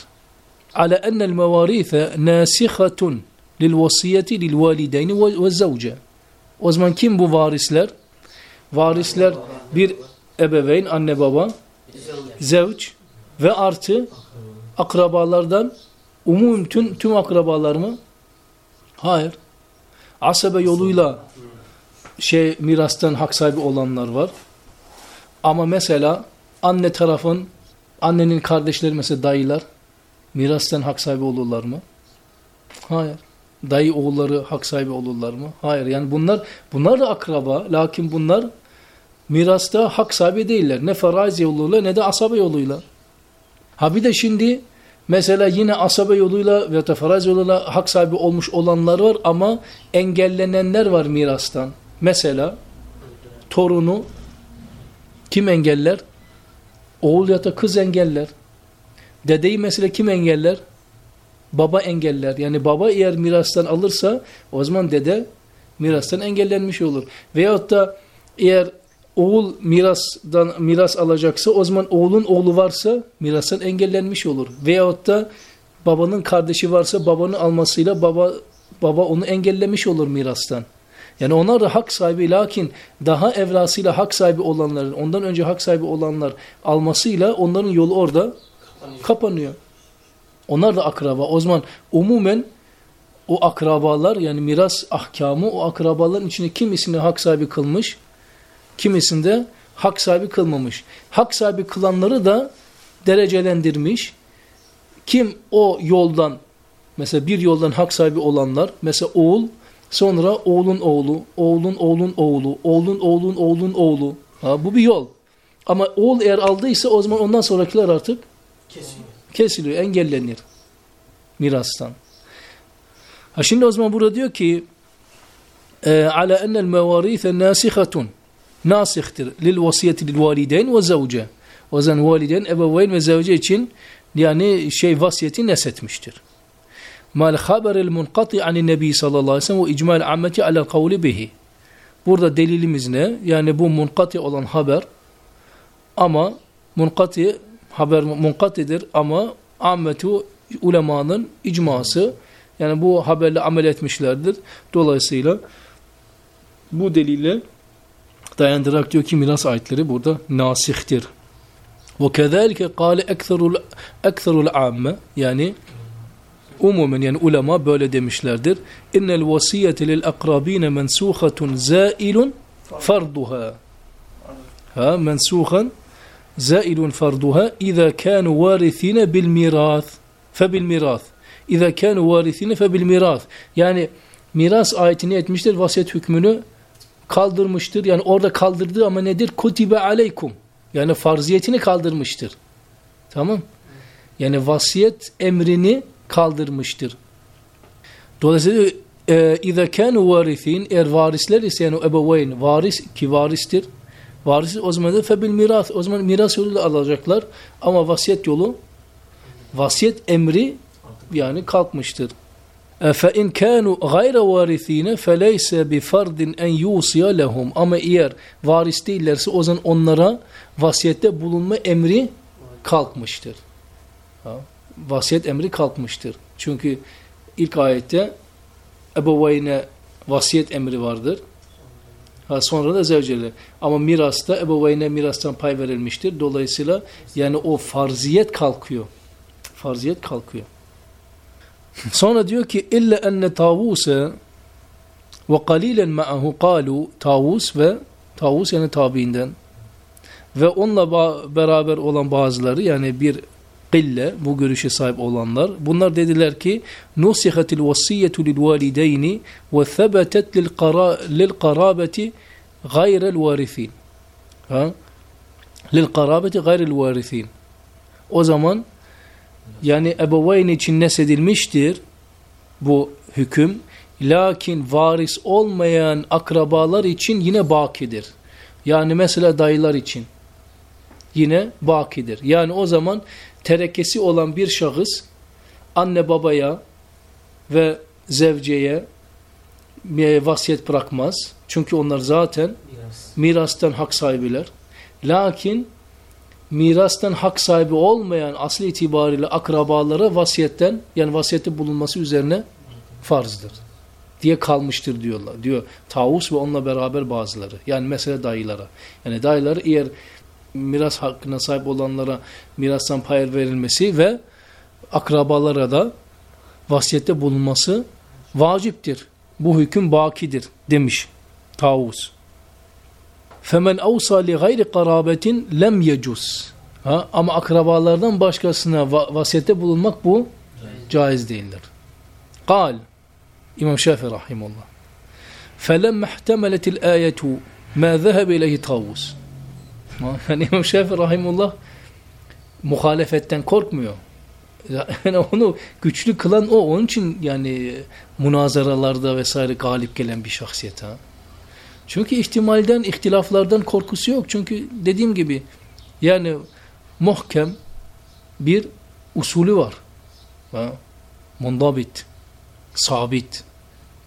Speaker 2: Ala ennel mevarithe nasihatun lil vasiyeti lil valideyni ve zavce. O zaman kim bu varisler? Varisler bir ebeveyn, anne baba, zevç ve artı akrabalardan umum tüm, tüm akrabalar mı? Hayır. Asabe yoluyla şey mirastan hak sahibi olanlar var. Ama mesela anne tarafın, annenin kardeşleri mesela dayılar mirastan hak sahibi olurlar mı? Hayır. Dayı oğulları hak sahibi olurlar mı? Hayır. Yani bunlar bunlar da akraba. Lakin bunlar mirasta hak sahibi değiller. Ne faraiz yoluyla ne de asabe yoluyla. Ha bir de şimdi mesela yine asabe yoluyla veya da faraiz yoluyla hak sahibi olmuş olanlar var ama engellenenler var mirastan. Mesela torunu kim engeller? Oğul ya da kız engeller. Dedeyi mesela kim engeller? Baba engeller. Yani baba eğer mirastan alırsa o zaman dede mirastan engellenmiş olur. Veyahut da eğer oğul mirasdan miras alacaksa o zaman oğlun oğlu varsa mirastan engellenmiş olur. Veyahut da babanın kardeşi varsa babanın almasıyla baba baba onu engellemiş olur mirastan. Yani onlar da hak sahibi lakin daha evlasıyla hak sahibi olanların, ondan önce hak sahibi olanlar almasıyla onların yolu orada kapanıyor. kapanıyor. Onlar da akraba. O zaman umumen o akrabalar yani miras ahkamı o akrabaların içinde kimisini hak sahibi kılmış, kimisinde hak sahibi kılmamış. Hak sahibi kılanları da derecelendirmiş. Kim o yoldan mesela bir yoldan hak sahibi olanlar mesela oğul Sonra oğlun oğlu, oğlun oğlun oğlu, oğlun oğlun oğlun oğlu. Ha, bu bir yol. Ama oğul eğer aldıysa o zaman ondan sonrakiler artık kesiliyor, kesiliyor engellenir mirastan. Ha şimdi o zaman burada diyor ki e, ala ennel mevarithe nasihatun nasihtir lil vasiyeti lil valideyn ve zavce. O zaman valideyn, ebeveyn ve zavce için yani şey vasiyeti nesetmiştir mal haberil munqati anin nebi sallallahu aleyhi ve sellem ve icmal ammeti alel kavli bihi. Burada delilimiz ne? Yani bu munkati olan haber ama munkati haber munkatidir ama ammetu ulemanın icması yani bu haberle amel etmişlerdir. Dolayısıyla bu delile dayandırarak diyor ki miras ayetleri burada nasihtir. Ve kezalike kâle ekserul amme yani umumen yani ulema böyle demişlerdir. İnnel vasiyete lil akrabine mensuhatun zailun farduha. Ha mensuhan zailun farduha iza kanu varithine bil miras fe bil miras. İza kanu varithine fe bil miras. Yani miras ayetini etmiştir vasiyet hükmünü kaldırmıştır. Yani orada kaldırdığı ama nedir? Kutibe aleykum. Yani farziyetini kaldırmıştır. Tamam? Yani vasiyet emrini kaldırmıştır. Dolayısıyla اِذَا كَانُوا وَارِثِينَ Eğer varisler ise yani ebeveyn varis ki varistir. Varis o zaman da febil miras. O zaman miras yoluyla alacaklar. Ama vasiyet yolu vasiyet emri yani kalkmıştır. فَاِنْ كَانُوا غَيْرَ وَارِث۪ينَ فَلَيْسَ بِفَرْدٍ اَنْ يُوصِيَ لَهُمْ Ama eğer varis değillerse o zaman onlara vasiyette bulunma emri kalkmıştır. Ha? Vasiyet emri kalkmıştır. Çünkü ilk ayette ebeveyne vasiyet emri vardır. Ha, sonra da zevceler. Ama mirasta ebeveyne mirastan pay verilmiştir. Dolayısıyla yani o farziyet kalkıyor. Farziyet kalkıyor. Sonra diyor ki illa enne tavuse ve kalilen ma'ahu kalu tavus ve tavus yani tabiinden ve onunla beraber olan bazıları yani bir kille bu görüşe sahip olanlar bunlar dediler ki nusihatil vasiyetu lil valideyni ve thebetet lil qarabeti gayrel varithin ha lil qarabeti gayrel varithin o zaman yani ebeveyn için nesedilmiştir bu hüküm. Lakin varis olmayan akrabalar için yine bakidir. Yani mesela dayılar için yine bakidir. Yani o zaman terekesi olan bir şahıs anne babaya ve zevceye vasiyet bırakmaz. Çünkü onlar zaten mirastan hak sahibiler. Lakin mirastan hak sahibi olmayan asli itibariyle akrabalara vasiyetten yani vasiyette bulunması üzerine farzdır diye kalmıştır diyorlar. Diyor Tavus ve onunla beraber bazıları. Yani mesela dayılara. Yani dayılar eğer miras hakkına sahip olanlara mirastan pay verilmesi ve akrabalara da vasiyette bulunması vaciptir. Bu hüküm bakidir demiş Tavus. Femen avsa li gayri karabetin lem yecus. Ha? Ama akrabalardan başkasına va vasiyette bulunmak bu caiz değildir. Kal İmam Şafii rahimullah. Felem mehtemelet ayetu ma zehebe ileyhi tavus. Yani İmam Şafii rahimullah muhalefetten korkmuyor. Yani onu güçlü kılan o. Onun için yani münazaralarda vesaire galip gelen bir şahsiyet ha. Çünkü ihtimalden, ihtilaflardan korkusu yok. Çünkü dediğim gibi yani muhkem bir usulü var. Ha? Mundabit, sabit,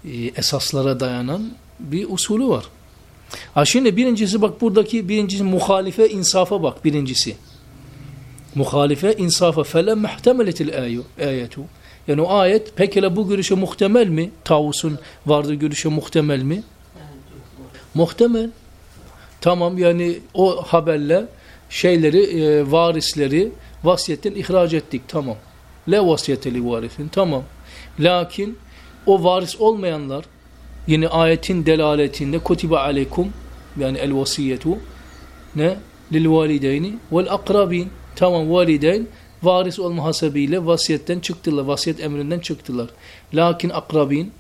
Speaker 2: e, esaslara dayanan bir usulü var. Ha şimdi birincisi bak buradaki birincisi muhalife insafa bak birincisi. Muhalife insafa felem muhtemeletil ayetu. Yani o ayet pekala bu görüşe muhtemel mi? Tavus'un vardığı görüşe muhtemel mi? Muhtemel. Tamam yani o haberle şeyleri, e, varisleri vasiyetten ihraç ettik. Tamam. Le vasiyeteli varisin. Tamam. Lakin o varis olmayanlar yine ayetin delaletinde kutibe aleykum yani el vasiyetu ne? Lil valideyni vel akrabin. Tamam valideyn varis olma hasebiyle vasiyetten çıktılar. Vasiyet emrinden çıktılar. Lakin akrabin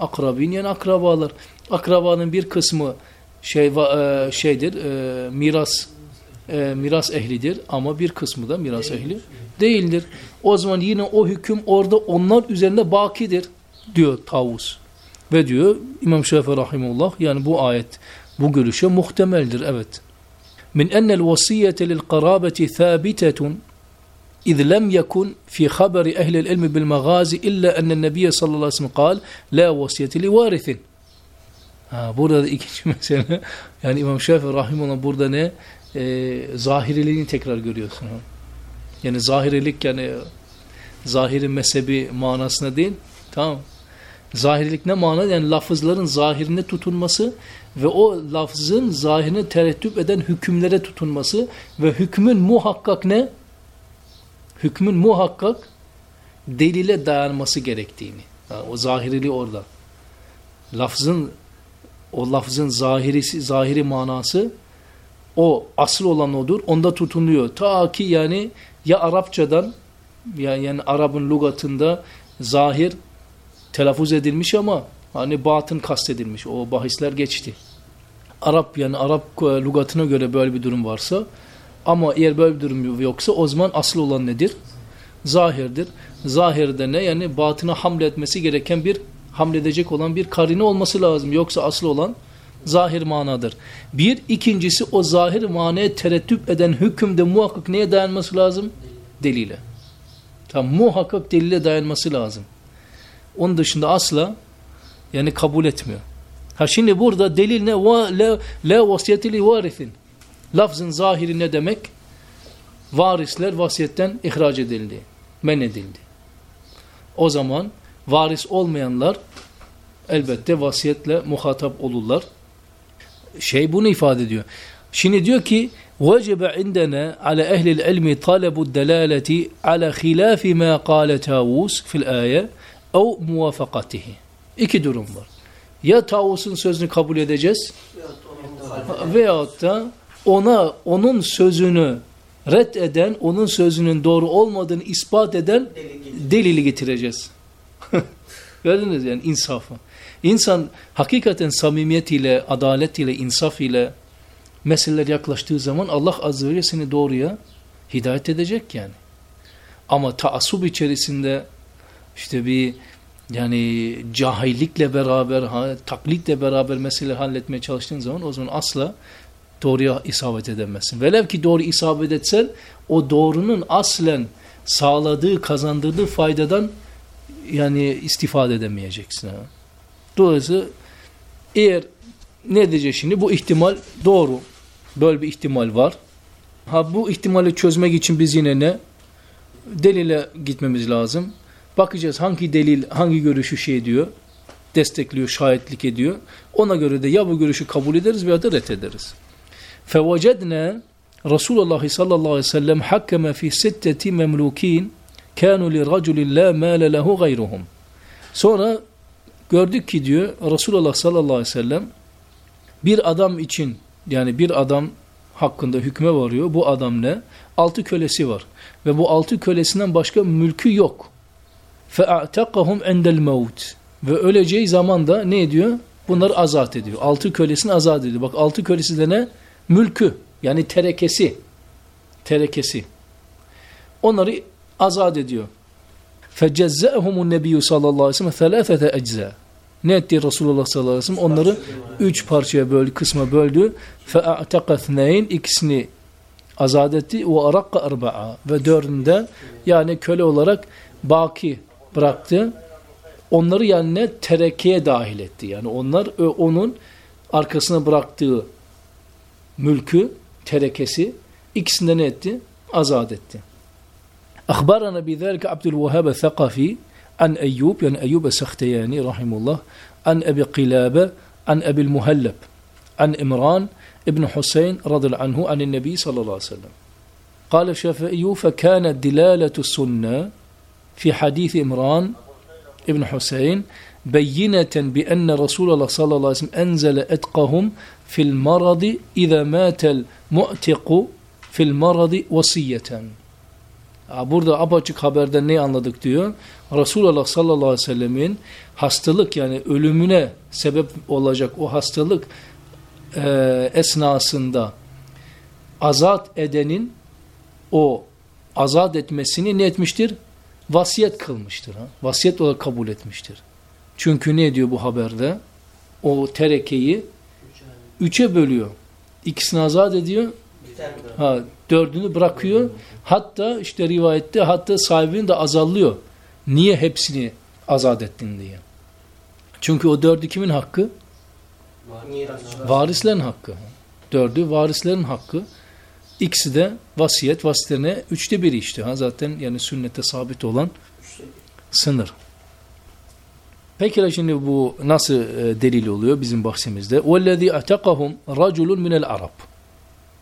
Speaker 2: akrabin yani akrabalar. Akrabanın bir kısmı şey e, şeydir, e, miras e, miras ehlidir ama bir kısmı da miras ehli değildir. O zaman yine o hüküm orada onlar üzerinde bakidir diyor Tavus. Ve diyor İmam Şafii rahimullah yani bu ayet bu görüşe muhtemeldir evet. Min ennel vasiyete lil qarabeti thabitetun إذ لم يكن في خبر أهل العلم بالمغازي إلا أن النبي صلى الله عليه وسلم قال لا وصية لوارث Ha, burada da ikinci mesele yani İmam Şafii Rahimullah burada ne? E, zahiriliğini tekrar görüyorsun. Ha. Yani zahirilik yani zahiri mezhebi manasına değil. Tamam. Zahirlik ne mana? Yani lafızların zahirine tutunması ve o lafzın zahirine terettüp eden hükümlere tutunması ve hükmün muhakkak ne? Hükmün muhakkak delile dayanması gerektiğini. Ha, o zahiriliği orada. Lafzın o lafzın zahirisi, zahiri manası o asıl olan odur. Onda tutunuyor. Ta ki yani ya Arapçadan yani, yani Arap'ın lugatında zahir telaffuz edilmiş ama hani batın kastedilmiş. O bahisler geçti. Arap yani Arap e, lugatına göre böyle bir durum varsa ama eğer böyle bir durum yoksa o zaman asıl olan nedir? Zahirdir. Zahirde ne? Yani batına hamletmesi gereken bir hamledecek olan bir karine olması lazım. Yoksa asıl olan zahir manadır. Bir, ikincisi o zahir manaya terettüp eden hükümde muhakkak neye dayanması lazım? Delile. Tam muhakkak delile dayanması lazım. Onun dışında asla yani kabul etmiyor. Ha şimdi burada delil ne? La, la vasiyetili varithin. Lafzın zahiri ne demek? Varisler vasiyetten ihraç edildi. Men edildi. O zaman varis olmayanlar elbette vasiyetle muhatap olurlar. Şey bunu ifade ediyor. Şimdi diyor ki وَجَبَ عِنْدَنَا عَلَى اَهْلِ الْعِلْمِ طَلَبُ الدَّلَالَةِ عَلَى خِلَافِ مَا قَالَ تَاوُسْ فِي الْآيَةِ ev muvafakatihi. İki durum var. Ya Tavus'un sözünü kabul edeceğiz veyahut da ona onun sözünü red eden, onun sözünün doğru olmadığını ispat eden delili getireceğiz. Gördünüz yani insafı. İnsan hakikaten samimiyet ile, adalet ile, insaf ile meseleler yaklaştığı zaman Allah azze ve seni doğruya hidayet edecek yani. Ama taassup içerisinde işte bir yani cahillikle beraber, ha, taklitle beraber meseleleri halletmeye çalıştığın zaman o zaman asla doğruya isabet edemezsin. Velev ki doğru isabet etsen o doğrunun aslen sağladığı, kazandırdığı faydadan yani istifade edemeyeceksin. Ha. Dolayısıyla eğer ne diyecek şimdi? Bu ihtimal doğru. Böyle bir ihtimal var. Ha bu ihtimali çözmek için biz yine ne? Delile gitmemiz lazım. Bakacağız hangi delil, hangi görüşü şey diyor, destekliyor, şahitlik ediyor. Ona göre de ya bu görüşü kabul ederiz veya da ret ederiz. فَوَجَدْنَا Resulullah sallallahu aleyhi ve sellem hakkeme fi sitteti memlukin kanu li raculin la mâle lehu gayruhum. Sonra gördük ki diyor Resulullah sallallahu aleyhi ve sellem bir adam için yani bir adam hakkında hükme varıyor. Bu adam ne? Altı kölesi var. Ve bu altı kölesinden başka mülkü yok. فَاَعْتَقَهُمْ اَنْدَ الْمَوْتِ Ve öleceği zaman da ne ediyor? Bunları azat ediyor. Altı kölesini azat ediyor. Bak altı kölesi de ne? Mülkü. Yani terekesi. Terekesi. Onları azat ediyor. فَجَزَّأَهُمُ النَّبِيُّ sallallahu aleyhi ve sellem ثَلَاثَةَ اَجْزَى Ne etti Resulullah sallallahu aleyhi ve sellem? Onları üç parçaya böldü, kısma böldü. فَاَعْتَقَ اثْنَيْنِ ikisini azat etti. وَاَرَقَّ اَرْبَعَ Ve dördünde yani köle olarak baki bıraktı. Onları yani ne? Terekeye dahil etti. Yani onlar onun arkasına bıraktığı mülkü, terekesi ikisinde ne etti? Azat etti. Akhbarana bizalika Abdülvehhab Thaqafi an Eyyub yani Eyyub Sakhtiyani rahimullah an Ebi Qilabe an Ebil Muhallab an İmran ibn Hüseyin radıyallahu anhu anin Nebi sallallahu aleyhi ve sellem. قال الشافعي فكانت دلالة السنة في حديث إمران ابن حسين بينة بأن رسول الله صلى الله عليه وسلم أنزل أتقهم في المرض إذا مات المؤتق في المرض وصية Burada apaçık haberden ne anladık diyor. Resulullah sallallahu aleyhi ve sellemin hastalık yani ölümüne sebep olacak o hastalık e, esnasında azat edenin o azat etmesini ne etmiştir? Vasiyet kılmıştır. Ha? Vasiyet olarak kabul etmiştir. Çünkü ne diyor bu haberde? O terekeyi üçe bölüyor. İkisini azat ediyor. Ha, dördünü bırakıyor. Hatta işte rivayette hatta sahibini de azallıyor. Niye hepsini azat ettin diye. Çünkü o dördü kimin hakkı? Varislerin hakkı. Dördü varislerin hakkı. İkisi de vasiyet vasitlerine üçte biri işte. Ha, zaten yani sünnete sabit olan sınır. Peki şimdi bu nasıl e, delil oluyor bizim bahsimizde? وَالَّذ۪ي اَعْتَقَهُمْ رَجُلٌ مِنَ الْعَرَبِ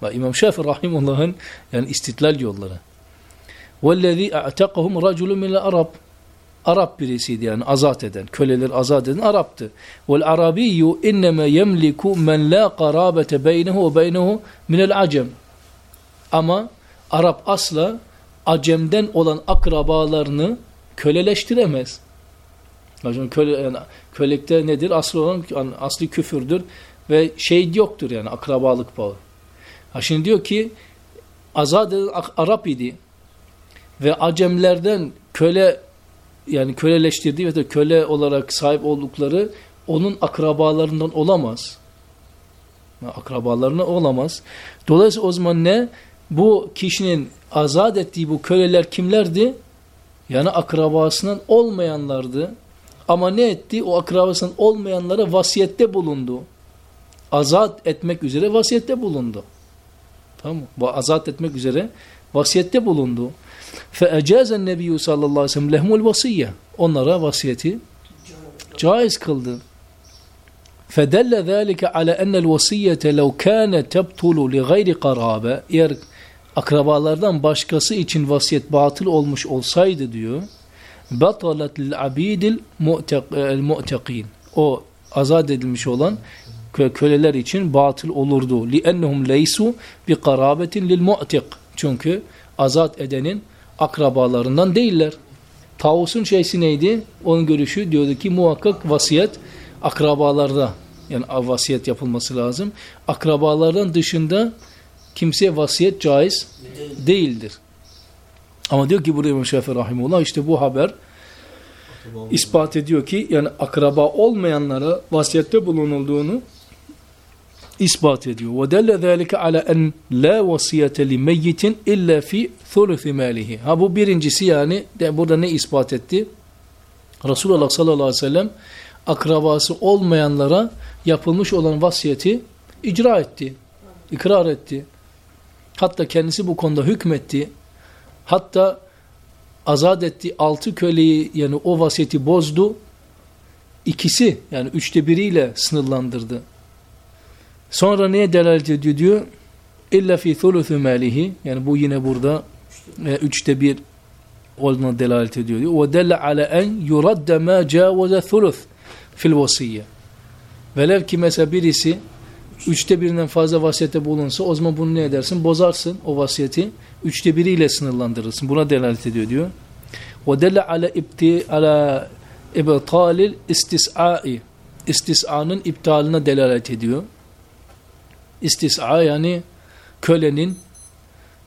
Speaker 2: Bak İmam Şafii Rahimullah'ın yani istitlal yolları. وَالَّذ۪ي اَعْتَقَهُمْ رَجُلٌ مِنَ الْعَرَبِ Arap birisiydi yani azat eden, köleler azat eden Arap'tı. وَالْعَرَبِيُّ اِنَّمَا يَمْلِكُ مَنْ لَا قَرَابَةَ بَيْنَهُ وَبَيْنَهُ مِنَ الْعَجَمِ Ama Arap asla Acem'den olan akrabalarını köleleştiremez. Yani köle, yani kölelikte nedir? Aslı olan yani asli küfürdür ve şey yoktur yani akrabalık bağı. Ha şimdi diyor ki azad eden Arap idi ve Acemlerden köle yani köleleştirdiği ve de köle olarak sahip oldukları onun akrabalarından olamaz. Akrabalarına olamaz. Dolayısıyla o zaman ne? Bu kişinin azat ettiği bu köleler kimlerdi? Yani akrabasından olmayanlardı. Ama ne etti? O akrabasından olmayanlara vasiyette bulundu. Azat etmek üzere vasiyette bulundu. Tamam mı? Bu azat etmek üzere vasiyette bulundu. فَاَجَازَ النَّبِيُّ sallallahu aleyhi ve sellem lehmul vasiyye. Onlara vasiyeti caiz kıldı. فَدَلَّ ذَٰلِكَ عَلَى اَنَّ الْوَسِيَّةَ لَوْ كَانَ تَبْتُلُ لِغَيْرِ قَرَابَ Eğer akrabalardan başkası için vasiyet batıl olmuş olsaydı diyor, بَطَلَتْ الْعَبِيدِ الْمُؤْتَقِينَ O azat edilmiş olan köleler için batıl olurdu. لِأَنَّهُمْ لَيْسُوا بِقَرَابَةٍ لِلْمُؤْتِقِ Çünkü azat edenin akrabalarından değiller. Tavus'un şeysi neydi? Onun görüşü diyordu ki muhakkak vasiyet akrabalarda yani vasiyet yapılması lazım. Akrabalardan dışında kimseye vasiyet caiz değildir. Ama diyor ki burada İmam Şafii Rahimullah işte bu haber ispat ediyor ki yani akraba olmayanlara vasiyette bulunulduğunu ispat ediyor. وَدَلَّ ذَٰلِكَ عَلَى اَنْ لَا وَصِيَةَ لِمَيِّتٍ اِلَّا فِي ثُلُثِ مَالِهِ Ha bu birincisi yani de burada ne ispat etti? Resulullah sallallahu aleyhi ve sellem akrabası olmayanlara yapılmış olan vasiyeti icra etti. ikrar etti. Hatta kendisi bu konuda hükmetti. Hatta azat etti altı köleyi yani o vasiyeti bozdu. İkisi yani üçte biriyle sınırlandırdı. Sonra neye delalet ediyor diyor? İlla fi thuluthu malihi yani bu yine burada e, üçte bir olduğuna delalet ediyor diyor. Ve delle ala en yuradda ma cavaza thuluth fil vasiyye. Velev ki mesela birisi üçte birinden fazla vasiyette bulunsa o zaman bunu ne edersin? Bozarsın o vasiyeti. Üçte biriyle sınırlandırırsın. Buna delalet ediyor diyor. Delle ala ibti ala ibtalil istis'ai. İstis'anın iptalına delalet ediyor. İstis'a yani kölenin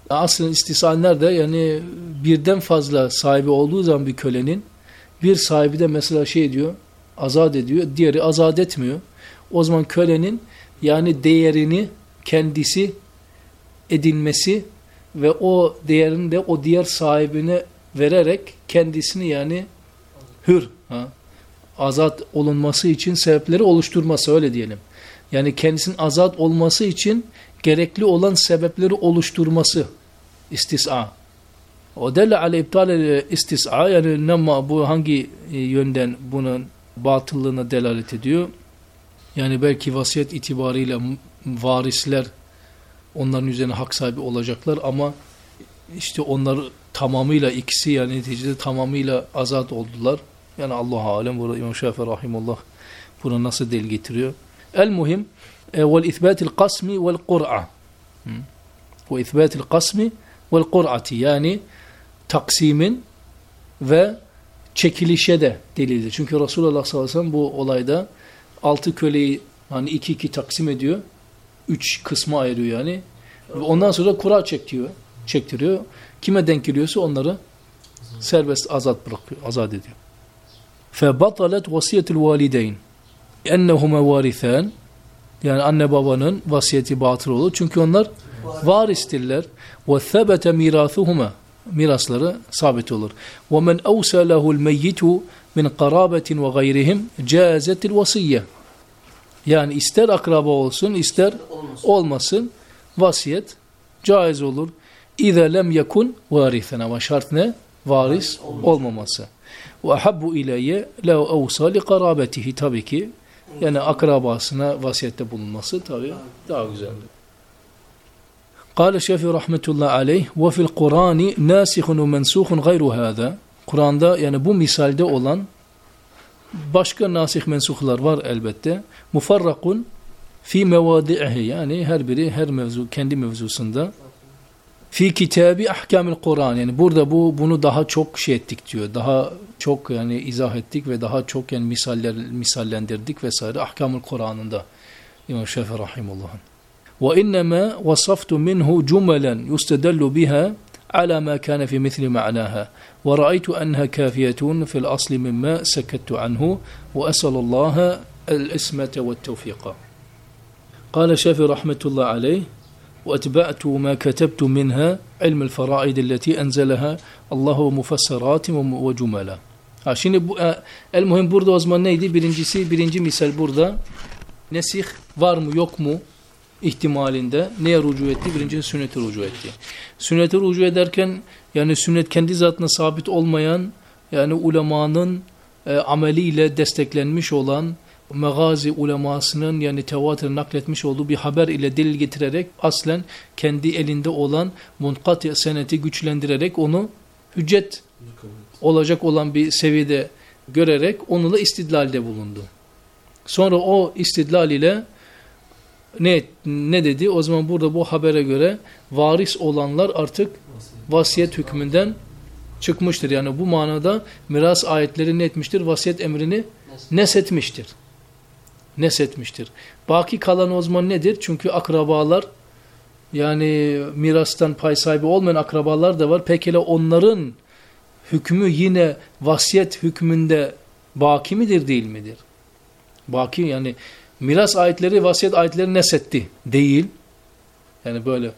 Speaker 2: aslında istis'a nerede? Yani birden fazla sahibi olduğu zaman bir kölenin bir sahibi de mesela şey diyor azat ediyor. Diğeri azat etmiyor. O zaman kölenin yani değerini kendisi edinmesi ve o değerini de o diğer sahibine vererek kendisini yani hür, ha, azat olunması için sebepleri oluşturması öyle diyelim. Yani kendisinin azat olması için gerekli olan sebepleri oluşturması istis'a. O delle ale iptal istis'a yani nema bu hangi yönden bunun batıllığına delalet ediyor? Yani belki vasiyet itibariyle varisler onların üzerine hak sahibi olacaklar ama işte onlar tamamıyla ikisi yani neticede tamamıyla azat oldular. Yani Allah alem burada İmam Şafii rahimullah buna nasıl del getiriyor? El muhim vel isbatil kasmi vel qur'a. Ve isbatil kasmi vel qur'ati yani taksimin ve çekilişe de delildir. Çünkü Resulullah sallallahu aleyhi ve sellem bu olayda altı köleyi hani iki iki taksim ediyor. Üç kısma ayırıyor yani. Ve ondan sonra kura çektiriyor. çektiriyor. Kime denk geliyorsa onları serbest azat bırakıyor, azat ediyor. فَبَطَلَتْ وَصِيَةِ الْوَالِدَيْنِ اَنَّهُمَا وَارِثَانِ Yani anne babanın vasiyeti batıl olur. Çünkü onlar varistirler. وَثَبَتَ مِيرَاثُهُمَا Mirasları sabit olur. وَمَنْ أَوْسَى لَهُ الْمَيِّتُ min qarabetin ve gayrihim cazetil vasiyye. Yani ister akraba olsun, ister olmasın, olmasın vasiyet caiz olur. İza lem yekun varithen ama şart ne? Varis olmaması. Ve ahabbu ileyye lev evsa li karabetihi tabii ki yani akrabasına vasiyette bulunması tabii daha güzeldir. قال الشافعي رحمة الله عليه وفي القرآن ناسخ ومنسوخ غير هذا Kur'an'da yani bu misalde olan başka nasih mensuhlar var elbette. Mufarrakun fi mevadi'ihi yani her biri her mevzu kendi mevzusunda fi kitabi ahkamil Kur'an yani burada bu bunu daha çok şey ettik diyor. Daha çok yani izah ettik ve daha çok yani misaller misallendirdik vesaire ahkamul Kur'an'ında İmam Şafii rahimehullah'ın. Ve innema vasaftu minhu cümlen yustedellu biha على ما كان في مثل معناها. ورأيت أنها كافية في الأصل مما سكت عنه وأسأل الله الإسمة والتوفيق. قال الشافعي رحمة الله عليه وأتبعت ما كتبت منها علم الفرائد التي أنزلها الله مفسرات وجملا. şimdi bu, el muhim burada o zaman neydi? Birincisi, birinci misal burada nesih var mı yok mu ihtimalinde neye rucu etti? Birincisi sünnete rucu etti. Sünnete rucu ederken yani sünnet kendi zatına sabit olmayan yani ulemanın e, ameliyle desteklenmiş olan megazi ulemasının yani tevatür nakletmiş olduğu bir haber ile delil getirerek aslen kendi elinde olan munkati seneti güçlendirerek onu hüccet olacak olan bir seviyede görerek onunla istidlalde bulundu. Sonra o istidlal ile ne ne dedi? O zaman burada bu habere göre varis olanlar artık vasiyet hükmünden çıkmıştır. Yani bu manada miras ayetleri ne etmiştir? Vasiyet emrini nesetmiştir. Nesetmiştir. Baki kalan o zaman nedir? Çünkü akrabalar yani mirastan pay sahibi olmayan akrabalar da var. Peki onların hükmü yine vasiyet hükmünde baki midir değil midir? Baki yani miras ayetleri vasiyet ayetleri nesetti değil. Yani böyle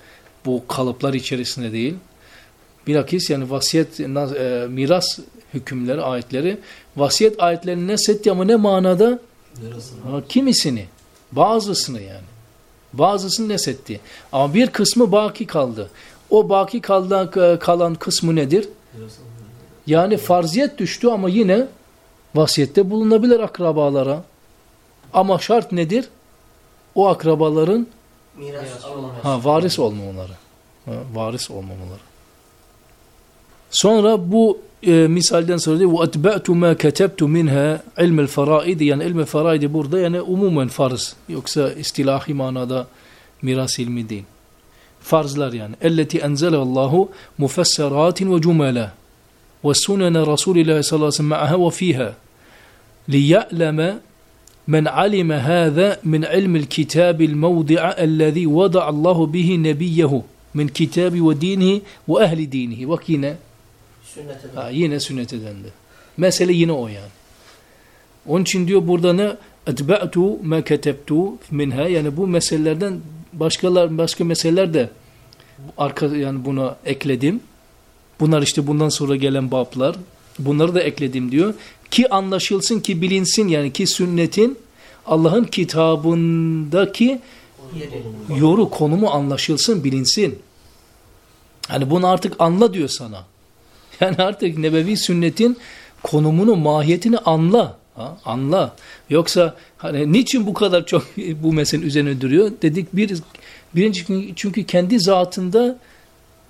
Speaker 2: bu kalıplar içerisinde değil. Bilakis yani vasiyet, e, miras hükümleri, ayetleri vasiyet ayetlerini nesetti ama ne manada? Ha, kimisini, bazısını yani. Bazısını nesetti. Ama bir kısmı baki kaldı. O baki kalan, kalan kısmı nedir? Yani farziyet düştü ama yine vasiyette bulunabilir akrabalara. Ama şart nedir? O akrabaların
Speaker 3: Miras
Speaker 2: ha, varis olmamaları. Ha, varis olmamaları. Sonra bu e, misalden sonra diyor وَاَتْبَعْتُ مَا كَتَبْتُ مِنْهَا ilm الْفَرَائِدِ yani ilm faraidi burada yani umumen farz. Yoksa istilahi manada miras ilmi değil. Farzlar yani. اَلَّتِ اَنْزَلَ اللّٰهُ مُفَسَّرَاتٍ وَجُمَلًا وَسُنَنَ رَسُولِ اللّٰهِ صلى الله عليه وسلم men alime hâze min ilmil kitâbil mevdi'a ellezî vada'allahu bihi nebiyyehu min kitâbi ve dinihi ve ehli dinihi. Bak
Speaker 3: yine.
Speaker 2: Ha, yine sünnet edendi. Mesele yine o yani. Onun için diyor burada ne? Etba'tu ma ketebtu minha. Yani bu meselelerden başkalar başka meseleler de arka yani buna ekledim. Bunlar işte bundan sonra gelen bablar. Bunları da ekledim diyor. Ki anlaşılsın ki bilinsin yani ki sünnetin Allah'ın kitabındaki yoru konumu anlaşılsın bilinsin. Hani bunu artık anla diyor sana. Yani artık nebevi sünnetin konumunu mahiyetini anla. Ha, anla. Yoksa hani niçin bu kadar çok bu meselenin üzerine duruyor? Dedik bir birinci çünkü kendi zatında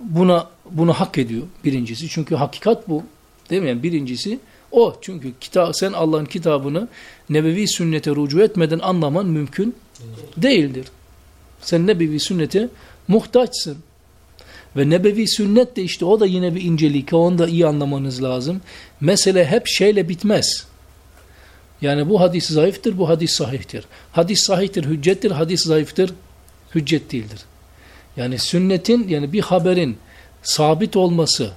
Speaker 2: buna bunu hak ediyor birincisi. Çünkü hakikat bu. Değil mi? Yani birincisi o. Çünkü kitap, sen Allah'ın kitabını nebevi sünnete rucu etmeden anlaman mümkün değildir. Sen nebevi sünnete muhtaçsın. Ve nebevi sünnet de işte o da yine bir incelik. Onu da iyi anlamanız lazım. Mesele hep şeyle bitmez. Yani bu hadis zayıftır, bu hadis sahihtir. Hadis sahihtir, hüccettir, hadis zayıftır, hüccet değildir. Yani sünnetin yani bir haberin sabit olması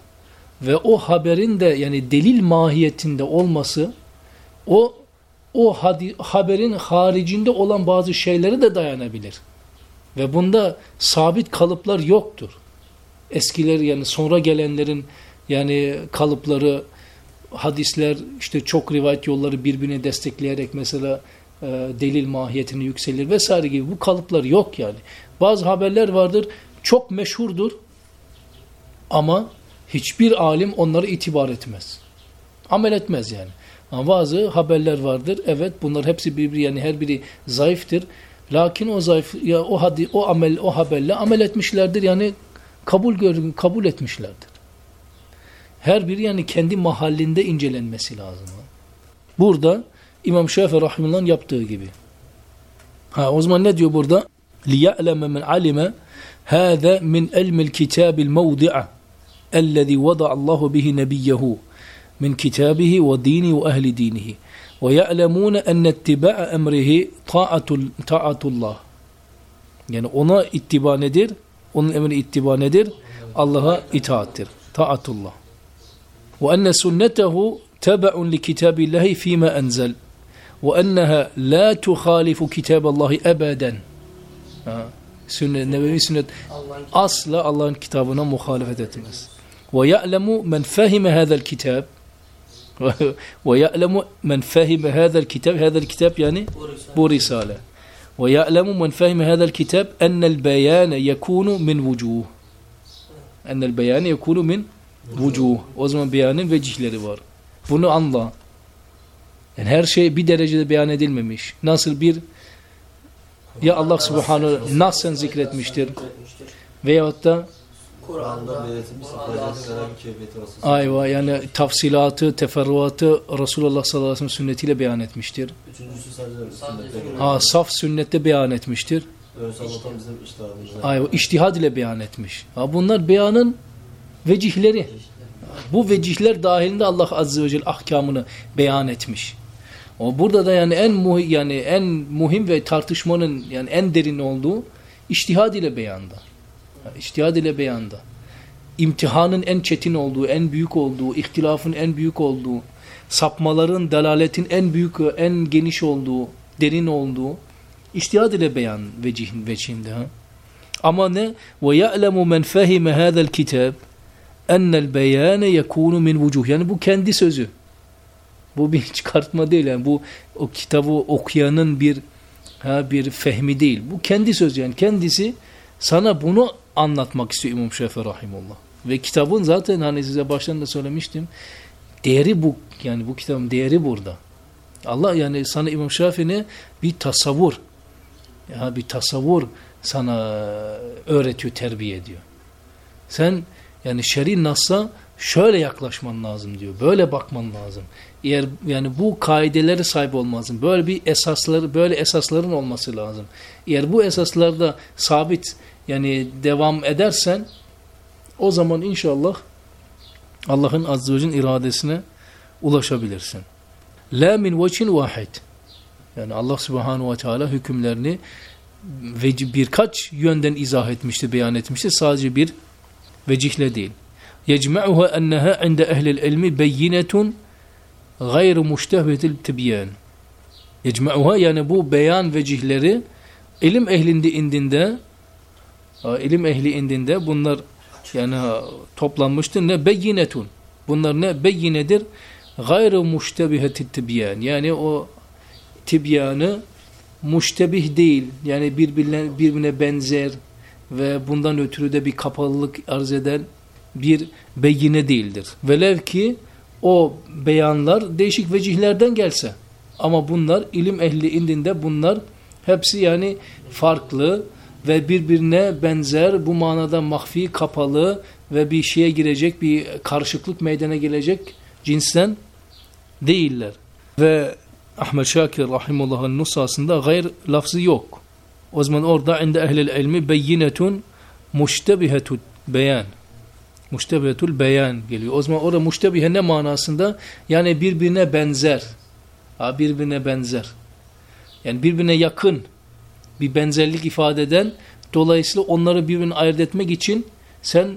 Speaker 2: ve o haberin de yani delil mahiyetinde olması o o hadi, haberin haricinde olan bazı şeyleri de dayanabilir. Ve bunda sabit kalıplar yoktur. Eskiler yani sonra gelenlerin yani kalıpları hadisler işte çok rivayet yolları birbirine destekleyerek mesela e, delil mahiyetini yükselir vesaire gibi bu kalıplar yok yani. Bazı haberler vardır çok meşhurdur ama hiçbir alim onları itibar etmez. Amel etmez yani. Ama bazı haberler vardır. Evet bunlar hepsi birbiri yani her biri zayıftır. Lakin o zayıf ya o hadi o amel o haberle amel etmişlerdir. Yani kabul görün kabul etmişlerdir. Her biri yani kendi mahallinde incelenmesi lazım. Burada İmam Şafii rahimullah'ın yaptığı gibi. Ha o zaman ne diyor burada? Li ya'leme men alime hâze min ilmil kitâbil mevdi'a الَّذِي وَضَعَ اللّٰهُ بِهِ نَبِيَّهُ مِنْ كِتَابِهِ وَدِينِهِ وَأَهْلِ دِينِهِ وَيَعْلَمُونَ أَنَّ اتِّبَاءَ أَمْرِهِ طَاعَةُ اللّٰهِ Yani ona ittiba nedir? Onun emri ittiba nedir? Allah'a itaattir. Taatullah. وأن سنته تبع لكتاب الله فيما أنزل وأنها لا تخالف كتاب الله أبدا sünnet, nebevi sünnet asla Allah'ın kitabına muhalefet etmez. Hadal kitab ve ya'lemu men fehime hadal kitab hadal kitab yani bu risale. Ve ya'lemu men fehime hadal kitab ennel beyane yekunu min vucuh. Ennel beyane yekunu min vucuh. O zaman beyanın vecihleri var. Bunu anla. Yani her şey bir derecede beyan edilmemiş. Nasıl bir ya Allah subhanahu nasen zikretmiştir veyahut da
Speaker 4: Kur'an'da belirtilmiş ifadesi veren keyfiyeti Resulü.
Speaker 2: ayva yani tafsilatı, teferruatı Resulullah sallallahu aleyhi ve sellem sünnetiyle beyan etmiştir.
Speaker 4: Üçüncüsü sadece sünnette.
Speaker 2: Ha, saf sünnette beyan etmiştir.
Speaker 4: Bizim.
Speaker 2: Ayva iştihad ile beyan etmiş. Ha, bunlar beyanın vecihleri. Bu vecihler dahilinde Allah azze ve celle ahkamını beyan etmiş. O burada da yani en muhi, yani en muhim ve tartışmanın yani en derin olduğu iştihad ile beyanda. İçtihad ile beyanda. İmtihanın en çetin olduğu, en büyük olduğu, ihtilafın en büyük olduğu, sapmaların, delaletin en büyük, en geniş olduğu, derin olduğu iştihad ile beyan vecihin veçinde. Ha? Ama ne? Ya'lemu men fehime hadal kitab ennel beyane yekunu min vucuh. Yani bu kendi sözü. Bu bir çıkartma değil yani bu o kitabı okuyanın bir ha bir fehmi değil. Bu kendi sözü yani kendisi sana bunu anlatmak istiyor İmam Şafii rahimullah. Ve kitabın zaten hani size baştan söylemiştim. Değeri bu yani bu kitabın değeri burada. Allah yani sana İmam Şafii'ne bir tasavvur ya bir tasavvur sana öğretiyor, terbiye ediyor. Sen yani şer'i nasla şöyle yaklaşman lazım diyor. Böyle bakman lazım. Eğer yani bu kaideleri sahip olmazsın. Böyle bir esasları, böyle esasların olması lazım. Eğer bu esaslarda sabit yani devam edersen o zaman inşallah Allah'ın azze ve cin iradesine ulaşabilirsin. La min vecin vahid. Yani Allah subhanahu ve teala hükümlerini ve birkaç yönden izah etmişti, beyan etmişti. Sadece bir vecihle değil. Yecma'uha enneha inde ehlil ilmi beyinetun gayru muştehvetil tibyan. Yecma'uha yani bu beyan vecihleri ilim ehlinde indinde ilim ehli indinde bunlar yani toplanmıştır. Ne beyinetun. Bunlar ne? Beyinedir. Gayrı muştebiheti tibyan. Yani o tibyanı muştebih değil. Yani birbirine, birbirine benzer ve bundan ötürü de bir kapalılık arz eden bir beyine değildir. Velev ki o beyanlar değişik vecihlerden gelse. Ama bunlar ilim ehli indinde bunlar hepsi yani farklı ve birbirine benzer bu manada mahfi, kapalı ve bir şeye girecek bir karışıklık meydana gelecek cinsten değiller. Ve Ahmet Şakir Rahimullah'ın nusasında gayr lafzı yok. O zaman orada inde ehlil ilmi beyinetun muştebihetut beyan. Muştebihetul beyan geliyor. O zaman orada muştebihe ne manasında? Yani birbirine benzer. Ha, birbirine benzer. Yani birbirine yakın bir benzerlik ifade eden dolayısıyla onları birbirine ayırt etmek için sen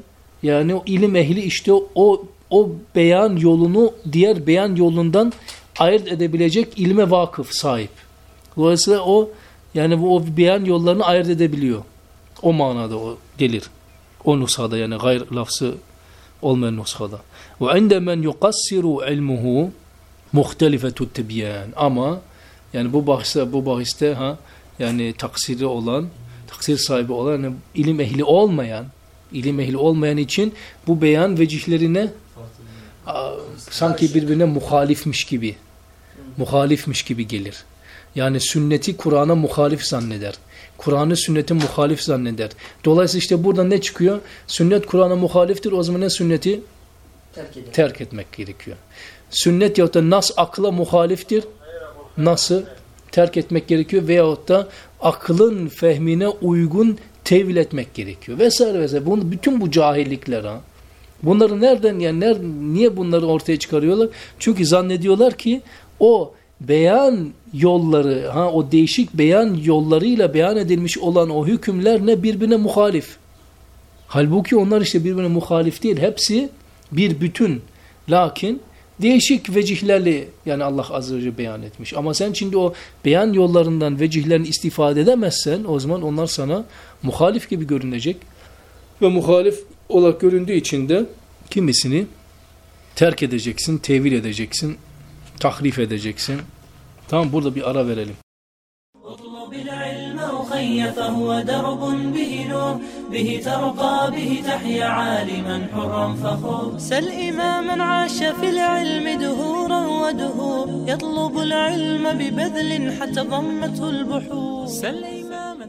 Speaker 2: yani o ilim ehli işte o o beyan yolunu diğer beyan yolundan ayırt edebilecek ilme vakıf sahip. Dolayısıyla o yani o beyan yollarını ayırt edebiliyor. O manada o gelir. O nushada yani gayr lafzı olmayan nushada. Ve inde men yukassiru ilmuhu muhtelifetu tibyan. Ama yani bu bahiste bu bahiste ha yani taksiri olan, taksir sahibi olan yani ilim ehli olmayan, ilim ehli olmayan için bu beyan vecihlerine sanki birbirine muhalifmiş gibi muhalifmiş gibi gelir. Yani sünneti Kur'an'a muhalif zanneder. Kur'an'ı sünneti muhalif zanneder. Dolayısıyla işte burada ne çıkıyor? Sünnet Kur'an'a muhaliftir. O zaman ne sünneti?
Speaker 3: Terk eder.
Speaker 2: terk etmek gerekiyor. Sünnet yahut da nas akla muhaliftir. Nas'ı terk etmek gerekiyor veyahut da aklın fehmine uygun tevil etmek gerekiyor. Vesaire vesaire. Bunu, bütün bu cahillikler ha. Bunları nereden yani ner, niye bunları ortaya çıkarıyorlar? Çünkü zannediyorlar ki o beyan yolları, ha o değişik beyan yollarıyla beyan edilmiş olan o hükümler ne birbirine muhalif. Halbuki onlar işte birbirine muhalif değil. Hepsi bir bütün. Lakin değişik vecihlerle yani Allah Azze ve Celle beyan etmiş. Ama sen şimdi o beyan yollarından vecihlerini istifade edemezsen o zaman onlar sana muhalif gibi görünecek. Ve muhalif olarak göründüğü için de kimisini terk edeceksin, tevil edeceksin, tahrif edeceksin. Tamam burada bir ara verelim.
Speaker 1: به ترقى به تحيا عالما حرا فخور. سل إماما عاش في العلم دهورا ودهور. يطلب العلم ببذل حتى ضمته البحور. سل إماما